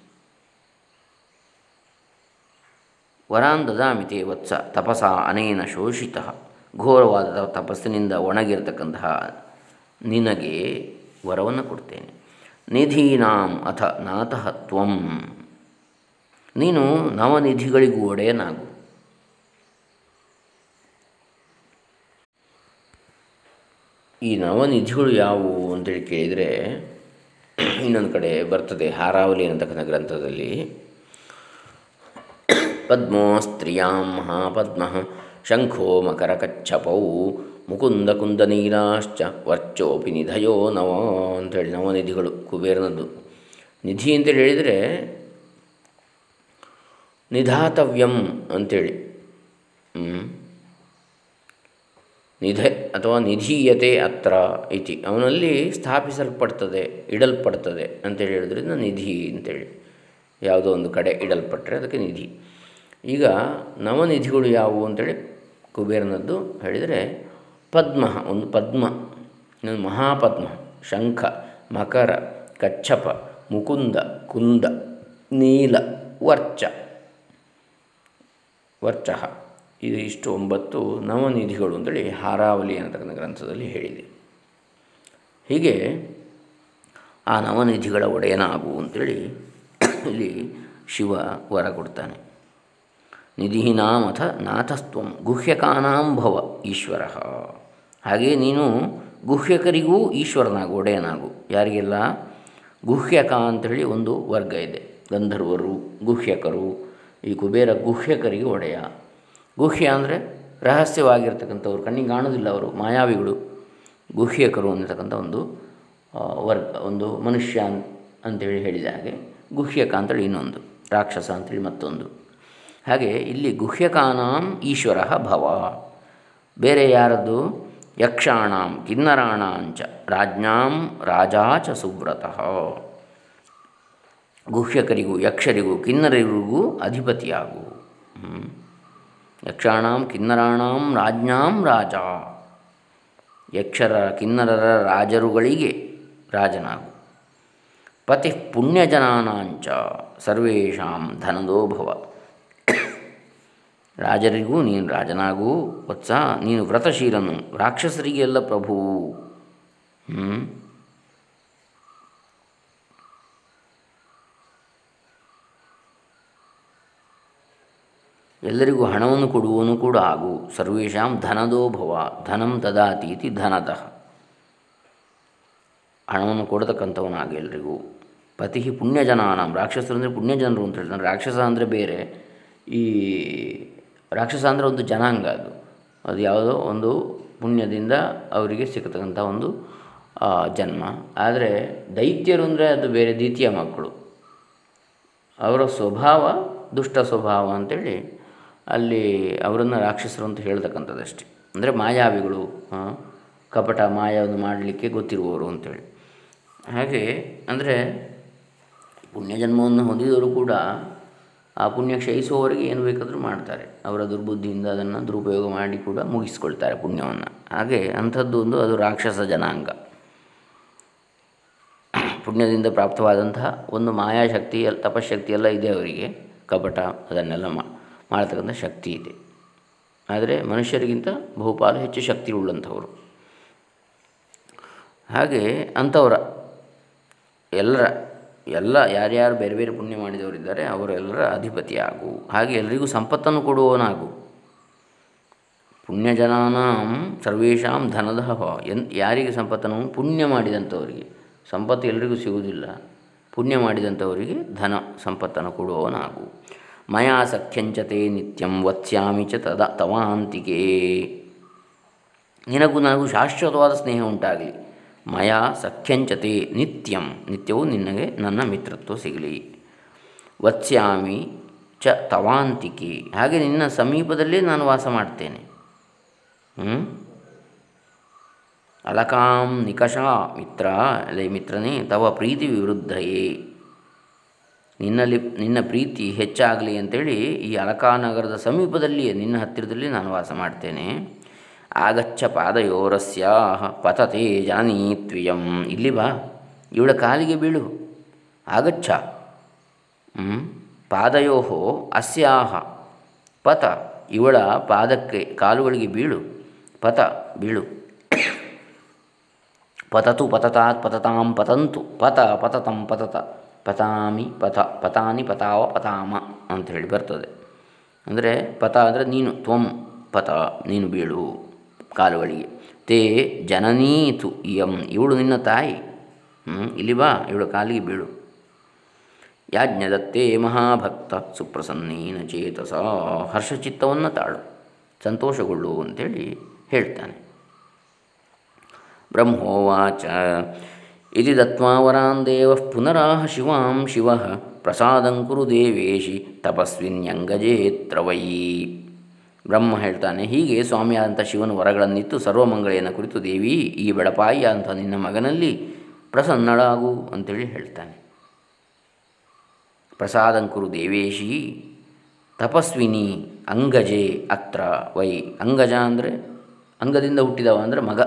S1: ವರಾನ್ ದದಾಮಿತೇ ವತ್ಸ ತಪಸ ಅನೇನ ಶೋಷಿತ. ಘೋರವಾದ ತಪಸ್ಸಿನಿಂದ ಒಣಗಿರತಕ್ಕಂತಹ ನಿನಗೆ ವರವನ್ನು ಕೊಡ್ತೇನೆ. ನಿಧೀನಾಂ ಅಥ ನಾತಃ ತ್ವಂ ನೀನು ನವನಿಧಿಗಳಿಗೂ ಒಡೆಯನಾಗು. ಈ ನವನಿಧಿಗಳು ಯಾವುವು ಅಂತೇಳಿ ಕೇಳಿದರೆ, ಇನ್ನೊಂದು ಕಡೆ ಬರ್ತದೆ ಹಾರಾವಲಿ ಅಂತಕ್ಕಂಥ ಗ್ರಂಥದಲ್ಲಿ. ಪದ್ಮೋ ಸ್ತ್ರೀಯಾಂ ಮಹಾಪದ್ಮ ಶಂಖೋ ಮಕರಕಚ್ಚಪೌ ಮುಕುಂದ ಕುಂದ ನೀರಾಶ್ಚ ವರ್ಚೋಪಿ ನಿಧಯೋ ನವ ಅಂಥೇಳಿ ನವನಿಧಿಗಳು ಕುಬೇರನದ್ದು. ನಿಧಿ ಅಂತೇಳಿ ಹೇಳಿದರೆ ನಿಧಾತವ್ಯಂ ಅಂಥೇಳಿ ನಿಧ ಅಥವಾ ನಿಧೀಯತೆ ಅತ್ರ ಇತಿ. ಅವನಲ್ಲಿ ಸ್ಥಾಪಿಸಲ್ಪಡ್ತದೆ, ಇಡಲ್ಪಡ್ತದೆ ಅಂತೇಳಿ ಹೇಳಿದ್ರಿಂದ ನಿಧಿ ಅಂತೇಳಿ. ಯಾವುದೋ ಒಂದು ಕಡೆ ಇಡಲ್ಪಟ್ಟರೆ ಅದಕ್ಕೆ ನಿಧಿ. ಈಗ ನವನಿಧಿಗಳು ಯಾವುವು ಅಂತೇಳಿ ಕುಬೇರನದ್ದು ಹೇಳಿದರೆ ಪದ್ಮ, ಒಂದು ಪದ್ಮ, ಇನ್ನೊಂದು ಮಹಾಪದ್ಮ, ಶಂಖ, ಮಕರ, ಕಚ್ಚಪ, ಮುಕುಂದ, ಕುಂದ, ನೀಲ, ವರ್ಚ. ವರ್ಚ. ಇದು ಇಷ್ಟು ಒಂಬತ್ತು ನವನಿಧಿಗಳು ಅಂತೇಳಿ ಹಾರಾವಲಿ ಅನ್ನತಕ್ಕಂಥ ಗ್ರಂಥದಲ್ಲಿ ಹೇಳಿದೆ. ಹೀಗೆ ಆ ನವನಿಧಿಗಳ ಒಡೆಯನಾಗು ಅಂತೇಳಿ ಇಲ್ಲಿ ಶಿವ ವರ ಕೊಡ್ತಾನೆ. ನಿಧಿನಾಮಥ ನಾಥಸ್ತ್ವಂ ಗುಹ್ಯಕಾನಾಂ ಭವ ಈಶ್ವರ. ಹಾಗೆ ನೀನು ಗುಹ್ಯಕರಿಗೂ ಈಶ್ವರನಾಗು, ಒಡೆಯನಾಗು. ಯಾರಿಗೆಲ್ಲ? ಗುಹ್ಯಕ ಅಂಥೇಳಿ ಒಂದು ವರ್ಗ ಇದೆ. ಗಂಧರ್ವರು, ಗುಹ್ಯಕರು ಈ ಕುಬೇರ ಗುಹ್ಯಕರಿಗೆ ಒಡೆಯ. ಗುಹ್ಯ ಅಂದರೆ ರಹಸ್ಯವಾಗಿರ್ತಕ್ಕಂಥವ್ರು, ಕಣ್ಣಿಗೆ ಕಾಣೋದಿಲ್ಲ ಅವರು, ಮಾಯಾವಿಗಳು. ಗುಹ್ಯಕರು ಅನ್ನತಕ್ಕಂಥ ಒಂದು ವರ್ಗ, ಒಂದು ಮನುಷ್ಯ ಅಂತೇಳಿ ಹೇಳಿದ ಹಾಗೆ, ಗುಹ್ಯಕ ಅಂತೇಳಿ ಇನ್ನೊಂದು, ರಾಕ್ಷಸ ಅಂತೇಳಿ ಮತ್ತೊಂದು. ಹಾಗೆ ಇಲ್ಲಿ ಗುಹ್ಯಕಾನಾಂ ಈಶ್ವರ ಭವ. ಬೇರೆ ಯಾರದ್ದು? ಯಕ್ಷಾಣಾಂ, ಕಿನ್ನರಾಣಾಂಚ, ರಾಜ್ಞಾಂ ರಾಜಾ ಚ ಸುಬ್ರತಃ ಗುಹ್ಯಕರಿಗೂ, ಯಕ್ಷರಿಗೂ, ಕಿನ್ನರಿಗೂ ಅಧಿಪತಿಯಾಗು. ಯಕ್ಷಾಣಾಂ ಕಿನ್ನರಾಣಾಂ ರಾಜ್ಞಾಂ ರಾಜ. ಯಕ್ಷರ ಕಿನ್ನರರ ರಾಜರುಗಳಿಗೆ ರಾಜನಾಗು. ಪತಿ ಪುಣ್ಯಜನಾನಾಂಚ ಸರ್ವೇಷಾಂ ಧನದೋಭವ. ರಾಜರಿಗೂ ನೀನು ರಾಜನಾಗೂ, ವತ್ಸ ನೀನು ವ್ರತಶೀಲನು ರಾಕ್ಷಸರಿಗೆಲ್ಲ ಪ್ರಭು. ಎಲ್ಲರಿಗೂ ಹಣವನ್ನು ಕೊಡುವನು ಕೂಡ ಆಗು. ಸರ್ವೇಷಾಂ ಧನದೋಭವ ಧನಂ ದದಾತಿ ಇತಿ ಧನದಃ ಹಣವನ್ನು ಕೊಡತಕ್ಕಂಥವನಾಗಿ ಎಲ್ರಿಗೂ. ಪತಿ ಪುಣ್ಯಜನಾನಾಂ, ರಾಕ್ಷಸರು ಅಂದರೆ ಪುಣ್ಯಜನರು ಅಂತ ಹೇಳ್ತಾರೆ. ರಾಕ್ಷಸ ಅಂದರೆ ಬೇರೆ. ಈ ರಾಕ್ಷಸ ಅಂದರೆ ಒಂದು ಜನಾಂಗ ಅದು. ಅದು ಯಾವುದೋ ಒಂದು ಪುಣ್ಯದಿಂದ ಅವರಿಗೆ ಸಿಗತಕ್ಕಂಥ ಒಂದು ಜನ್ಮ. ಆದರೆ ದೈತ್ಯರು ಅಂದರೆ ಅದು ಬೇರೆ, ದ್ವಿತೀಯ ಮಕ್ಕಳು. ಅವರ ಸ್ವಭಾವ ದುಷ್ಟ ಸ್ವಭಾವ ಅಂಥೇಳಿ ಅಲ್ಲಿ ಅವರನ್ನು ರಾಕ್ಷಸರು ಅಂತ ಹೇಳ್ತಕ್ಕಂಥದ್ದಷ್ಟೇ. ಅಂದರೆ ಮಾಯಾವಿಗಳು ಕಪಟ ಮಾಯವನ್ನು ಮಾಡಲಿಕ್ಕೆ ಗೊತ್ತಿರುವವರು ಅಂತೇಳಿ. ಹಾಗೆ ಅಂದರೆ ಪುಣ್ಯಜನ್ಮವನ್ನು ಹೊಂದಿದವರು ಕೂಡ ಆ ಪುಣ್ಯ ಕ್ಷಯಿಸುವವರಿಗೆ ಏನು ಬೇಕಾದರೂ ಮಾಡ್ತಾರೆ. ಅವರ ದುರ್ಬುದ್ಧಿಯಿಂದ ಅದನ್ನು ದುರುಪಯೋಗ ಮಾಡಿ ಕೂಡ ಮುಗಿಸ್ಕೊಳ್ತಾರೆ ಪುಣ್ಯವನ್ನು. ಹಾಗೆ ಅಂಥದ್ದು ಒಂದು ಅದು ರಾಕ್ಷಸ ಜನಾಂಗ. ಪುಣ್ಯದಿಂದ ಪ್ರಾಪ್ತವಾದಂತಹ ಒಂದು ಮಾಯಾಶಕ್ತಿ, ತಪಶಕ್ತಿ ಎಲ್ಲ ಇದೆ ಅವರಿಗೆ. ಕಪಟ, ಅದನ್ನೆಲ್ಲ ಮಾಡತಕ್ಕಂಥ ಶಕ್ತಿ ಇದೆ. ಆದರೆ ಮನುಷ್ಯರಿಗಿಂತ ಬಹುಪಾಲು ಹೆಚ್ಚು ಶಕ್ತಿ ಉಳ್ಳಂಥವರು ಹಾಗೆ ಅಂಥವರ, ಎಲ್ಲರ, ಎಲ್ಲ ಯಾರ್ಯಾರು ಬೇರೆ ಬೇರೆ ಪುಣ್ಯ ಮಾಡಿದವರಿದ್ದಾರೆ, ಅವರೆಲ್ಲರ ಅಧಿಪತಿಯಾಗು ಹಾಗೆ ಎಲ್ಲರಿಗೂ ಸಂಪತ್ತನ್ನು ಕೊಡುವವನಾಗು. ಪುಣ್ಯಜನಾಂ ಸರ್ವೇಷಾಂ ಧನದ ಎನ್, ಯಾರಿಗೆ ಸಂಪತ್ತನ್ನು? ಪುಣ್ಯ ಮಾಡಿದಂಥವರಿಗೆ. ಸಂಪತ್ತು ಎಲ್ಲರಿಗೂ ಸಿಗುವುದಿಲ್ಲ. ಪುಣ್ಯ ಮಾಡಿದಂಥವರಿಗೆ ಧನ ಸಂಪತ್ತನ್ನು ಕೊಡುವವನಾಗು. ಮಯಾ ಸಖ್ಯಂಚತೆ ನಿತ್ಯಂ ವತ್ಸ್ಯಾಮಿ ಚ ತದ ತವಾಂತಿಕೆ ನಿನಗೂ ನನಗೂ ಶಾಶ್ವತವಾದ ಸ್ನೇಹ ಉಂಟಾಗಲಿ. ಮಯಾ ಸಖ್ಯಂಚತೆ ನಿತ್ಯಂ. ನಿತ್ಯವೂ ನಿನಗೆ ನನ್ನ ಮಿತ್ರತ್ವ ಸಿಗಲಿ. ವತ್ಸ್ಯಾಮಿ ಚ ತವಾಂತಿಕೆ. ಹಾಗೆ ನಿನ್ನ ಸಮೀಪದಲ್ಲೇ ನಾನು ವಾಸ ಮಾಡ್ತೇನೆ. ಅಲಕಾಂ ನಿಕಷಾ ಮಿತ್ರ. ಅಲೆ ಮಿತ್ರನೇ, ತವ ಪ್ರೀತಿ ವಿವೃದ್ಧಯೇ ನಿನ್ನಲ್ಲಿ ನಿನ್ನ ಪ್ರೀತಿ ಹೆಚ್ಚಾಗಲಿ ಅಂತೇಳಿ ಈ ಅಲಕಾನಗರದ ಸಮೀಪದಲ್ಲಿಯೇ, ನಿನ್ನ ಹತ್ತಿರದಲ್ಲಿ ನಾನು ವಾಸ ಮಾಡ್ತೇನೆ. ಆಗಚ್ಚ ಪಾದಯೋರಸ್ಯ ಪತತೆ ಜಾನೀತ್ವಿಯಂ. ಇಲ್ಲಿ ಬಾ, ಇವಳ ಕಾಲಿಗೆ ಬೀಳು. ಆಗಚ್ಚ. ಪಾದಯೋ ಅಸ್ಯಾಹ. ಪತ, ಇವಳ ಪಾದಕ್ಕೆ ಕಾಲುಗಳಿಗೆ ಬೀಳು. ಪತ, ಬೀಳು. ಪತತು ಪತತಾತ್ ಪತತಾಂ ಪತಂತು. ಪತ, ಪತತಂ ಪತತ. ಪತಾಮಿ ಪಥ, ಪತಾನಿ ಪತಾವ ಪತಾಮ ಅಂತ ಹೇಳಿ ಬರ್ತದೆ. ಅಂದರೆ ಪತ ಅಂದರೆ ನೀನು, ತ್ವಂ ಪತ ನೀನು ಬೀಳು ಕಾಲುಗಳಿಗೆ. ತೇ ಜನನೀತು ಯಂ ಇವಳು ನಿನ್ನ ತಾಯಿ. ಇಲ್ಲಿ ಬಾ, ಇವಳು ಕಾಲಿಗೆ ಬೀಳು. ಯಾಜ್ಞದತ್ತೇ ಮಹಾಭಕ್ತ ಸುಪ್ರಸನ್ನೀನ ಚೇತಸ, ಹರ್ಷಚಿತ್ತವನ್ನು ತಾಳು, ಸಂತೋಷಗೊಳ್ಳು ಅಂತೇಳಿ ಹೇಳ್ತಾನೆ. ಬ್ರಹ್ಮೋವಾಚ ಇತಿ ದತ್ವಾ ವರಾನ್ ದೇವ ಪುನರಾಹ ಶಿವಾಂ ಶಿವ ಪ್ರಸಾದಂಕುರು ದೇವೇಶಿ ತಪಸ್ವಿನ್ಯಂಗಜೇತ್ರವೈ ಬ್ರಹ್ಮ ಹೇಳ್ತಾನೆ, ಹೀಗೆ ಸ್ವಾಮಿಯಾದಂಥ ಶಿವನ ವರಗಳನ್ನಿತ್ತು, ಸರ್ವಮಂಗಳೆಯನ್ನು ಕುರಿತು ದೇವಿ, ಈ ಬೆಳಪಾಯಿ ಅಂತ ನಿನ್ನ ಮಗನಲ್ಲಿ ಪ್ರಸನ್ನಳಾಗು ಅಂತೇಳಿ ಹೇಳ್ತಾನೆ. ಪ್ರಸಾದಂಕುರು ದೇವೇಶಿ, ತಪಸ್ವಿನಿ, ಅಂಗಜೆ ಅತ್ರ ವೈ. ಅಂಗಜ ಅಂದರೆ, ಅಂಗದಿಂದ ಹುಟ್ಟಿದವ ಅಂದರೆ ಮಗ.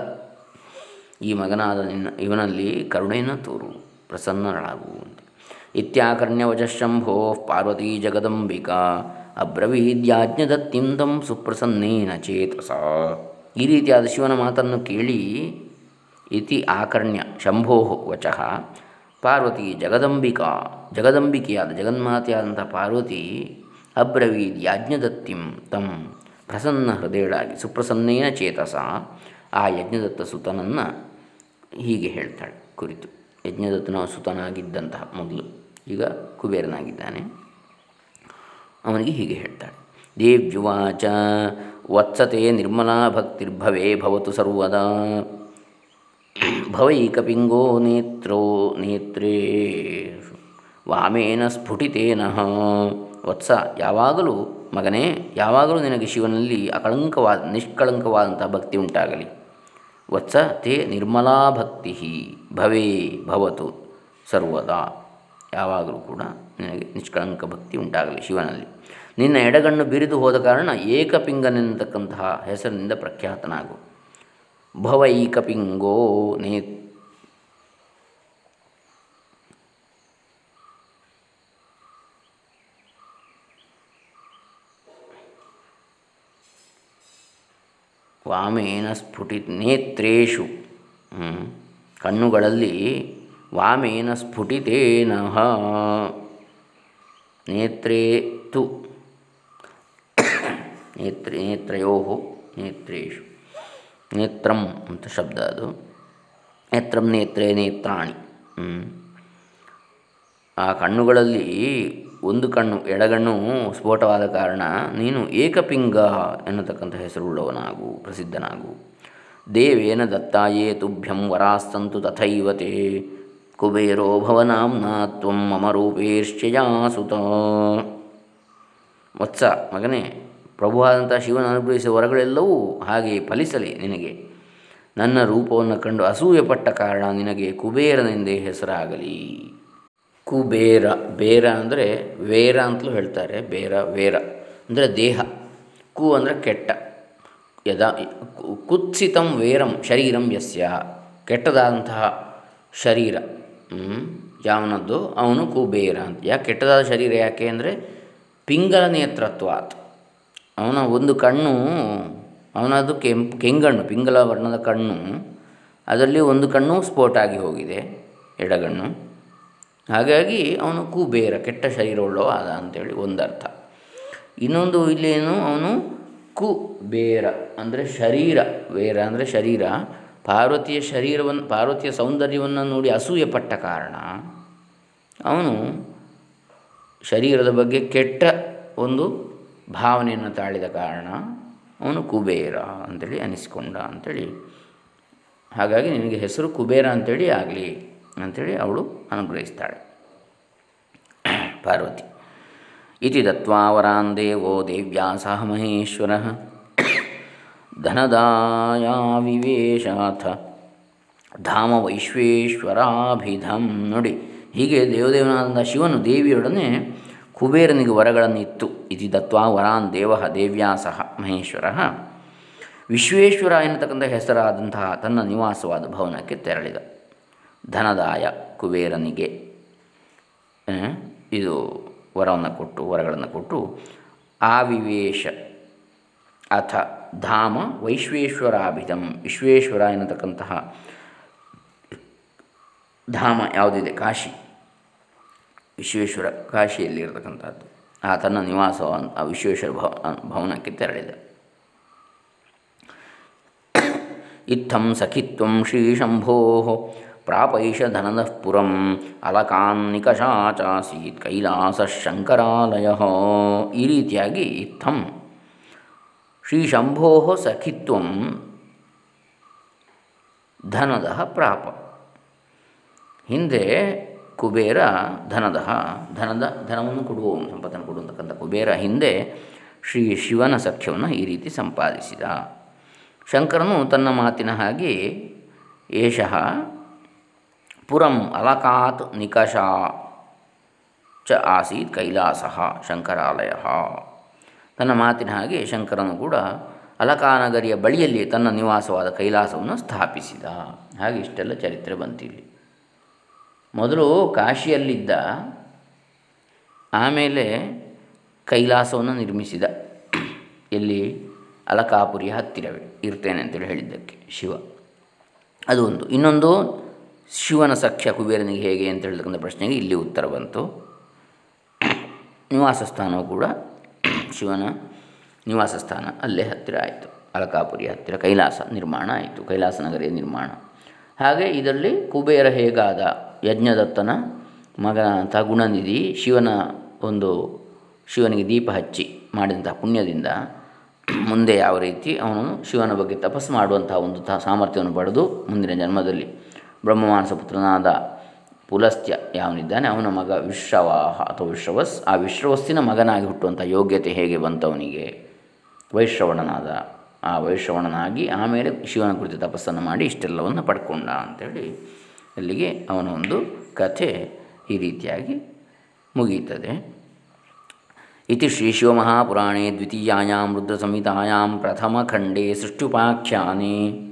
S1: ಈ ಮಗನಾದ ನಿನ್ನ, ಇವನಲ್ಲಿ ಕರುಣೆಯನ್ನು ತೋರು, ಪ್ರಸನ್ನಳಾಗು ಅಂತ. ಪಾರ್ವತಿ ಪಾರ್ವತೀ ಜಗದಂಬಿಕಾ ಅಬ್ರವೀದ್ಯಾಜ್ಞದತ್ತಿಂ ತಂ ಸುಪ್ರಸನ್ನೇನ ಚೇತಸ. ಈ ರೀತಿಯಾದ ಶಿವನ ಮಾತನ್ನು ಕೇಳಿ ಇತಿ ಆಕರ್ಣ್ಯ ಶಂಭೋ ವಚಃ, ಪಾರ್ವತಿ ಜಗದಂಬಿಕಾ, ಜಗದಂಬಿಕೆಯಾದ ಜಗನ್ಮಾತೆಯಾದಂಥ ಪಾರ್ವತಿ ಅಬ್ರವೀದ್ ಯಾಜ್ಞದತ್ತಿಂ ತಂ ಪ್ರಸನ್ನ ಹೃದಯಳಾಗಿ ಸುಪ್ರಸನ್ನೇನ ಚೇತಸ. ಆ ಯಜ್ಞದತ್ತ ಸುತನನ್ನು ಹೀಗೆ ಹೇಳ್ತಾಳೆ ಕುರಿತು. ಯಜ್ಞದತ್ತನ ಸುತನಾಗಿದ್ದಂತಹ ಮೊದಲು ಈಗ ಕುಬೇರನಾಗಿದ್ದಾನೆ. ಅವನಿಗೆ ಹೀಗೆ ಹೇಳ್ತಾಳೆ. ದೇವ್ಯುವಾಚ, ವತ್ಸತೆ ನಿರ್ಮಲಾ ಭಕ್ತಿರ್ಭವೇ ಭವತು ಸರ್ವದಾ. ಭವೈಕಪಿಂಗೋ ನೇತ್ರೋ ನೇತ್ರೇ. ವಾಮೇನ ಸ್ಫುಟಿತೇನ. ವತ್ಸ, ಯಾವಾಗಲೂ ಮಗನೇ, ಯಾವಾಗಲೂ ನಿನಗೆ ಶಿವನಲ್ಲಿ ಅಕಳಂಕವಾದ ನಿಷ್ಕಳಂಕವಾದಂಥ ಭಕ್ತಿ ಉಂಟಾಗಲಿ. ವತ್ಸ ತೇ ನಿರ್ಮಲಾ ಭಕ್ತಿ ಭವೇ ಭವತು ಸರ್ವದಾ. ಯಾವಾಗಲೂ ಕೂಡ ನಿನಗೆ ನಿಷ್ಕಳಂಕ ಭಕ್ತಿ ಉಂಟಾಗಲಿ ಶಿವನಲ್ಲಿ. ನಿನ್ನ ಎಡಗಣ್ಣು ಬಿರಿದು ಹೋದ ಕಾರಣ ಏಕಪಿಂಗನೆನ್ನತಕ್ಕಂತಹ ಹೆಸರಿನಿಂದ ಪ್ರಖ್ಯಾತನಾಗು. ಭವೈಕಪಿಂಗೋ ನೇ ವಾಮೇನ ಸ್ಫುಟಿ ನೇತ್ರೇಶು ಕಣ್ಣುಗಳಲ್ಲಿ ವಾಮೇನ ಸ್ಫುಟಿತೇನಃ ನೇತ್ರೇ ತು. ನೇತ್ರ ನೇತ್ರಯೋ ನೇತ್ರೇಶು ನೇತ್ರಂ ಅಂತ ಶಬ್ದ ಅದು. ನೇತ್ರಂ, ನೇತ್ರೇ, ನೇತ್ರಾಣಿ. ಆ ಕಣ್ಣುಗಳಲ್ಲಿ ಒಂದು ಕಣ್ಣು, ಎಡಗಣ್ಣು ಸ್ಫೋಟವಾದ ಕಾರಣ ನೀನು ಏಕಪಿಂಗ ಎನ್ನತಕ್ಕಂಥ ಹೆಸರುಳ್ಳವನಾಗು, ಪ್ರಸಿದ್ಧನಾಗು. ದೇವೇನ ದತ್ತಾಯೇ ತುಭ್ಯಂ ವರಾಸ್ತಂತು ತಥೈವತೆ ಕುಬೇರೋ ಭವನಾಂನ ತ್ವಂ ಮಮ ರೂಪೇಶ್ಚಯಾ ಸುತ ವತ್ಸ, ಮಗನೇ ಪ್ರಭುವಾದಂಥ ಶಿವನ ಅನುಗ್ರಹಿಸುವ ವರಗಳೆಲ್ಲವೂ ಹಾಗೆ ಫಲಿಸಲಿ ನಿನಗೆ. ನನ್ನ ರೂಪವನ್ನು ಕಂಡು ಅಸೂಯೆಪಟ್ಟ ಕಾರಣ ನಿನಗೆ ಕುಬೇರನೆಂದೇ ಹೆಸರಾಗಲಿ. ಕುಬೇರ, ಬೇರ ಅಂದರೆ ವೇರ ಅಂತಲೂ ಹೇಳ್ತಾರೆ, ಬೇರ, ವೇರ. ಅಂದರೆ ದೇಹ. ಕು ಅಂದರೆ ಕೆಟ್ಟ. ಯದಾ, ಕುತ್ಸಿತಂ ವೇರಂ ಶರೀರಂ ಯಸ್ಯ. ಕೆಟ್ಟದಾದಂತಹ ಶರೀರ. ಯಾವನದ್ದು? ಅವನು ಕುಬೇರ ಅಂತ. ಯಾಕೆ ಕೆಟ್ಟದಾದ ಶರೀರ ಯಾಕೆ ಅಂದರೆ ಪಿಂಗಲ ನೇತ್ರತ್ವಾತ್. ಅವನ ಒಂದು ಕಣ್ಣು, ಅವನದು ಕೆಂಪು, ಕೆಂಗಣ್ಣು, ಪಿಂಗಲ ವರ್ಣದ ಕಣ್ಣು, ಅದರಲ್ಲಿ ಒಂದು ಕಣ್ಣು ಸ್ಫೋಟ ಆಗಿ ಹೋಗಿದೆ, ಎಡಗಣ್ಣು. ಹಾಗಾಗಿ ಅವನು ಕುಬೇರ, ಕೆಟ್ಟ ಶರೀರವುಳ್ಳವ ಆದ ಅಂಥೇಳಿ ಒಂದರ್ಥ. ಇನ್ನೊಂದು ಇಲ್ಲೇನು? ಅವನು ಕುಬೇರ ಅಂದರೆ ಶರೀರ, ಬೇರ ಅಂದರೆ ಶರೀರ. ಪಾರ್ವತಿಯ ಶರೀರವನ್ನು ಪಾರ್ವತಿಯ ಸೌಂದರ್ಯವನ್ನು ನೋಡಿ ಅಸೂಯೆ ಪಟ್ಟ ಕಾರಣ ಅವನು ಶರೀರದ ಬಗ್ಗೆ ಕೆಟ್ಟ ಒಂದು ಭಾವನೆಯನ್ನು ತಾಳಿದ ಕಾರಣ ಅವನು ಕುಬೇರ ಅಂತೇಳಿ ಅನಿಸಿಕೊಂಡ ಅಂಥೇಳಿ ಹಾಗಾಗಿ ನಿನಗೆ ಹೆಸರು ಕುಬೇರ ಅಂಥೇಳಿ ಆಗಲಿ. ಅಂಥೇಳಿ ಅವಳು ಅನುಗ್ರಹಿಸ್ತಾಳೆ. ಪಾರ್ವತಿ, ಇತಿ ದತ್ವಾವರಾನ್ ದೇವೋ ದೇವ್ಯಾ ಸಹ ಮಹೇಶ್ವರ. ಧನದಾಯಾವಿವೇಶಾಥ ಧಾಮ ವೈಶ್ವೇಶ್ವರಾಭಿಧಂ ನೋಡಿ. ಹೀಗೆ ದೇವದೇವನಾದ ಶಿವನು ದೇವಿಯೊಡನೆ ಕುಬೇರನಿಗೆ ವರಗಳನ್ನು ಇತ್ತು ಇತಿ ದತ್ವಾ ವರಾನ್ ದೇವ ದೇವ್ಯಾ ಸಹ ಮಹೇಶ್ವರ. ವಿಶ್ವೇಶ್ವರ ಎನ್ನತಕ್ಕಂಥ ಹೆಸರಾದಂತಹ ತನ್ನ ನಿವಾಸವಾದ ಭವನಕ್ಕೆ ತೆರಳಿದ. ಧನದಾಯ ಕುಬೇರನಿಗೆ. ಇದು ವರವನ್ನು ಕೊಟ್ಟು, ವರಗಳನ್ನು ಕೊಟ್ಟು, ಆವಿವೇಶ ಅಥ ಧಾಮ ವೈಶ್ವೇಶ್ವರಾಭಿಧಂ. ವಿಶ್ವೇಶ್ವರ ಎನ್ನತಕ್ಕಂತಹ ಧಾಮ ಯಾವುದಿದೆ? ಕಾಶಿ. ವಿಶ್ವೇಶ್ವರ ಕಾಶಿಯಲ್ಲಿರತಕ್ಕಂಥದ್ದು. ಆ ತನ್ನ ನಿವಾಸ ಆ ವಿಶ್ವೇಶ್ವರ ಭವ ಭವನಕ್ಕೆ ತೆರಳಿದ. ಇತ್ತಂ ಸಖಿತ್ವಂ ಶ್ರೀಶಂಭೋ ಪ್ರಾಪೈಷ ಧನದ ಪುರಂ ಅಲಕಾನ್ನಿಕಷಾಚಾಸೀತ್ ಕೈಲಾಸ ಶಂಕರಾಲಯ ಈ ರೀತಿಯಾಗಿ ಥಂ. ಶ್ರೀ ಶಂಭೋ ಸಖಿತ್ವ ಧನದ ಪ್ರಾಪ. ಹಿಂದೆ ಕುಬೇರ ಧನದ ಧನದ, ಧನವನ್ನು ಕೊಡುವವನು ಸಂಪತ್ತನ್ನು ಕೊಡುವಂತಕ್ಕಂಥ ಕುಬೇರ ಹಿಂದೆ ಶ್ರೀ ಶಿವನ ಸಖ್ಯವನ್ನು ಈ ರೀತಿ ಸಂಪಾದಿಸಿದ. ಶಂಕರನು ತನ್ನ ಮಾತಿನ ಹಾಗೆ ಏಷಃ ಪುರಂ ಅಲಕಾತ್ ನಿಕಷ ಚ ಆಸೀತ್ ಕೈಲಾಸ ಶಂಕರಾಲಯ. ತನ್ನ ಮಾತಿನ ಹಾಗೆ ಶಂಕರನು ಕೂಡ ಅಲಕಾನಗರಿಯ ಬಳಿಯಲ್ಲಿ ತನ್ನ ನಿವಾಸವಾದ ಕೈಲಾಸವನ್ನು ಸ್ಥಾಪಿಸಿದ. ಹಾಗೆ ಇಷ್ಟೆಲ್ಲ ಚರಿತ್ರೆ ಬಂತಿಲ್ಲಿ ಮೊದಲು ಕಾಶಿಯಲ್ಲಿದ್ದ ಆಮೇಲೆ ಕೈಲಾಸವನ್ನು ನಿರ್ಮಿಸಿದ. ಎಲ್ಲಿ? ಅಲಕಾಪುರಿಯ ಹತ್ತಿರವೇ. ಇರ್ತೇನೆ ಅಂತೇಳಿ ಹೇಳಿದ್ದಕ್ಕೆ ಶಿವ. ಅದು ಒಂದು. ಇನ್ನೊಂದು ಶಿವನ ಸಖ್ಯ ಕುಬೇರನಿಗೆ ಹೇಗೆ ಅಂತ ಹೇಳ್ತಕ್ಕಂಥ ಪ್ರಶ್ನೆಗೆ ಇಲ್ಲಿ ಉತ್ತರ ಬಂತು. ನಿವಾಸ ಸ್ಥಾನವು ಕೂಡ ಶಿವನ ನಿವಾಸ ಸ್ಥಾನ ಅಲ್ಲೇ ಹತ್ತಿರ ಆಯಿತು. ಅಲಕಾಪುರಿ ಹತ್ತಿರ ಕೈಲಾಸ ನಿರ್ಮಾಣ ಆಯಿತು. ಕೈಲಾಸ ನಗರಿಯ ನಿರ್ಮಾಣ. ಹಾಗೆ ಇದರಲ್ಲಿ ಕುಬೇರ ಹೇಗಾದ ಯಜ್ಞದತ್ತನ ಮಗನಂಥ ಗುಣನಿಧಿ ಶಿವನ ಒಂದು ಶಿವನಿಗೆ ದೀಪ ಹಚ್ಚಿ ಮಾಡಿದಂತಹ ಪುಣ್ಯದಿಂದ ಮುಂದೆ ಯಾವ ರೀತಿ ಅವನು ಶಿವನ ಬಗ್ಗೆ ತಪಸ್ಸು ಮಾಡುವಂತಹ ಒಂದು ಸಾಮರ್ಥ್ಯವನ್ನು ಪಡೆದು ಮುಂದಿನ ಜನ್ಮದಲ್ಲಿ ಬ್ರಹ್ಮಮಾನಸ ಪುತ್ರನಾದ ಪುಲಸ್ತ್ಯ ಯಾವನಿದ್ದಾನೆ? ಅವನ ಮಗ ವಿಶ್ರವಾಹ ಅಥವಾ ವಿಶ್ರವಸ್. ಆ ವಿಶ್ರವಸ್ಸಿನ ಮಗನಾಗಿ ಹುಟ್ಟುವಂಥ ಯೋಗ್ಯತೆ ಹೇಗೆ ಬಂತವನಿಗೆ? ವೈಶ್ರವಣನಾದ. ಆ ವೈಶ್ರವಣನಾಗಿ ಆಮೇಲೆ ಶಿವನ ಕುರಿತು ತಪಸ್ಸನ್ನು ಮಾಡಿ ಇಷ್ಟೆಲ್ಲವನ್ನು ಪಡ್ಕೊಂಡ ಅಂಥೇಳಿ ಅಲ್ಲಿಗೆ ಅವನ ಒಂದು ಕಥೆ ಈ ರೀತಿಯಾಗಿ ಮುಗಿಯುತ್ತದೆ ಇತಿ ಶ್ರೀ ಶಿವಮಹಾಪುರಾಣೇ ದ್ವಿತೀಯಾಂ ಪ್ರಥಮ ಖಂಡೇ ಸೃಷ್ಟ್ಯುಪಾಖ್ಯಾನೆ.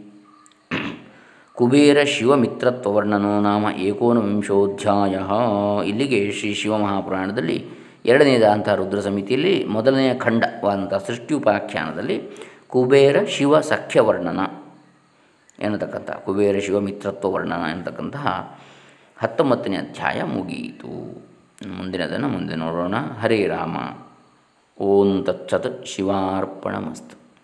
S1: ಕುಬೇರ ಶಿವಮಿತ್ರತ್ವವರ್ಣನೋ ನಾಮ ಏಕೋನವಿಂಶೋಧ್ಯಾಯ. ಇಲ್ಲಿಗೆ ಶ್ರೀ ಶಿವಮಹಾಪುರಾಣದಲ್ಲಿ ಎರಡನೇದಂಥ ರುದ್ರ ಸಮಿತಿಯಲ್ಲಿ ಮೊದಲನೆಯ ಖಂಡವಾದಂಥ ಸೃಷ್ಟ್ಯುಪಾಖ್ಯಾನದಲ್ಲಿ ಕುಬೇರ ಶಿವ ಸಖ್ಯ ವರ್ಣನ ಎನ್ನತಕ್ಕಂಥ, ಕುಬೇರ ಶಿವ ಮಿತ್ರತ್ವ ವರ್ಣನ ಎನ್ನತಕ್ಕಂತಹ ಹತ್ತೊಂಬತ್ತನೇ ಅಧ್ಯಾಯ ಮುಗಿಯಿತು. ಮುಂದಿನದನ್ನು ಮುಂದೆ ನೋಡೋಣ. ಹರೇ ರಾಮ. ಓಂ ತತ್ಸತ್ ಶಿವಾರ್ಪಣಮಸ್ತು.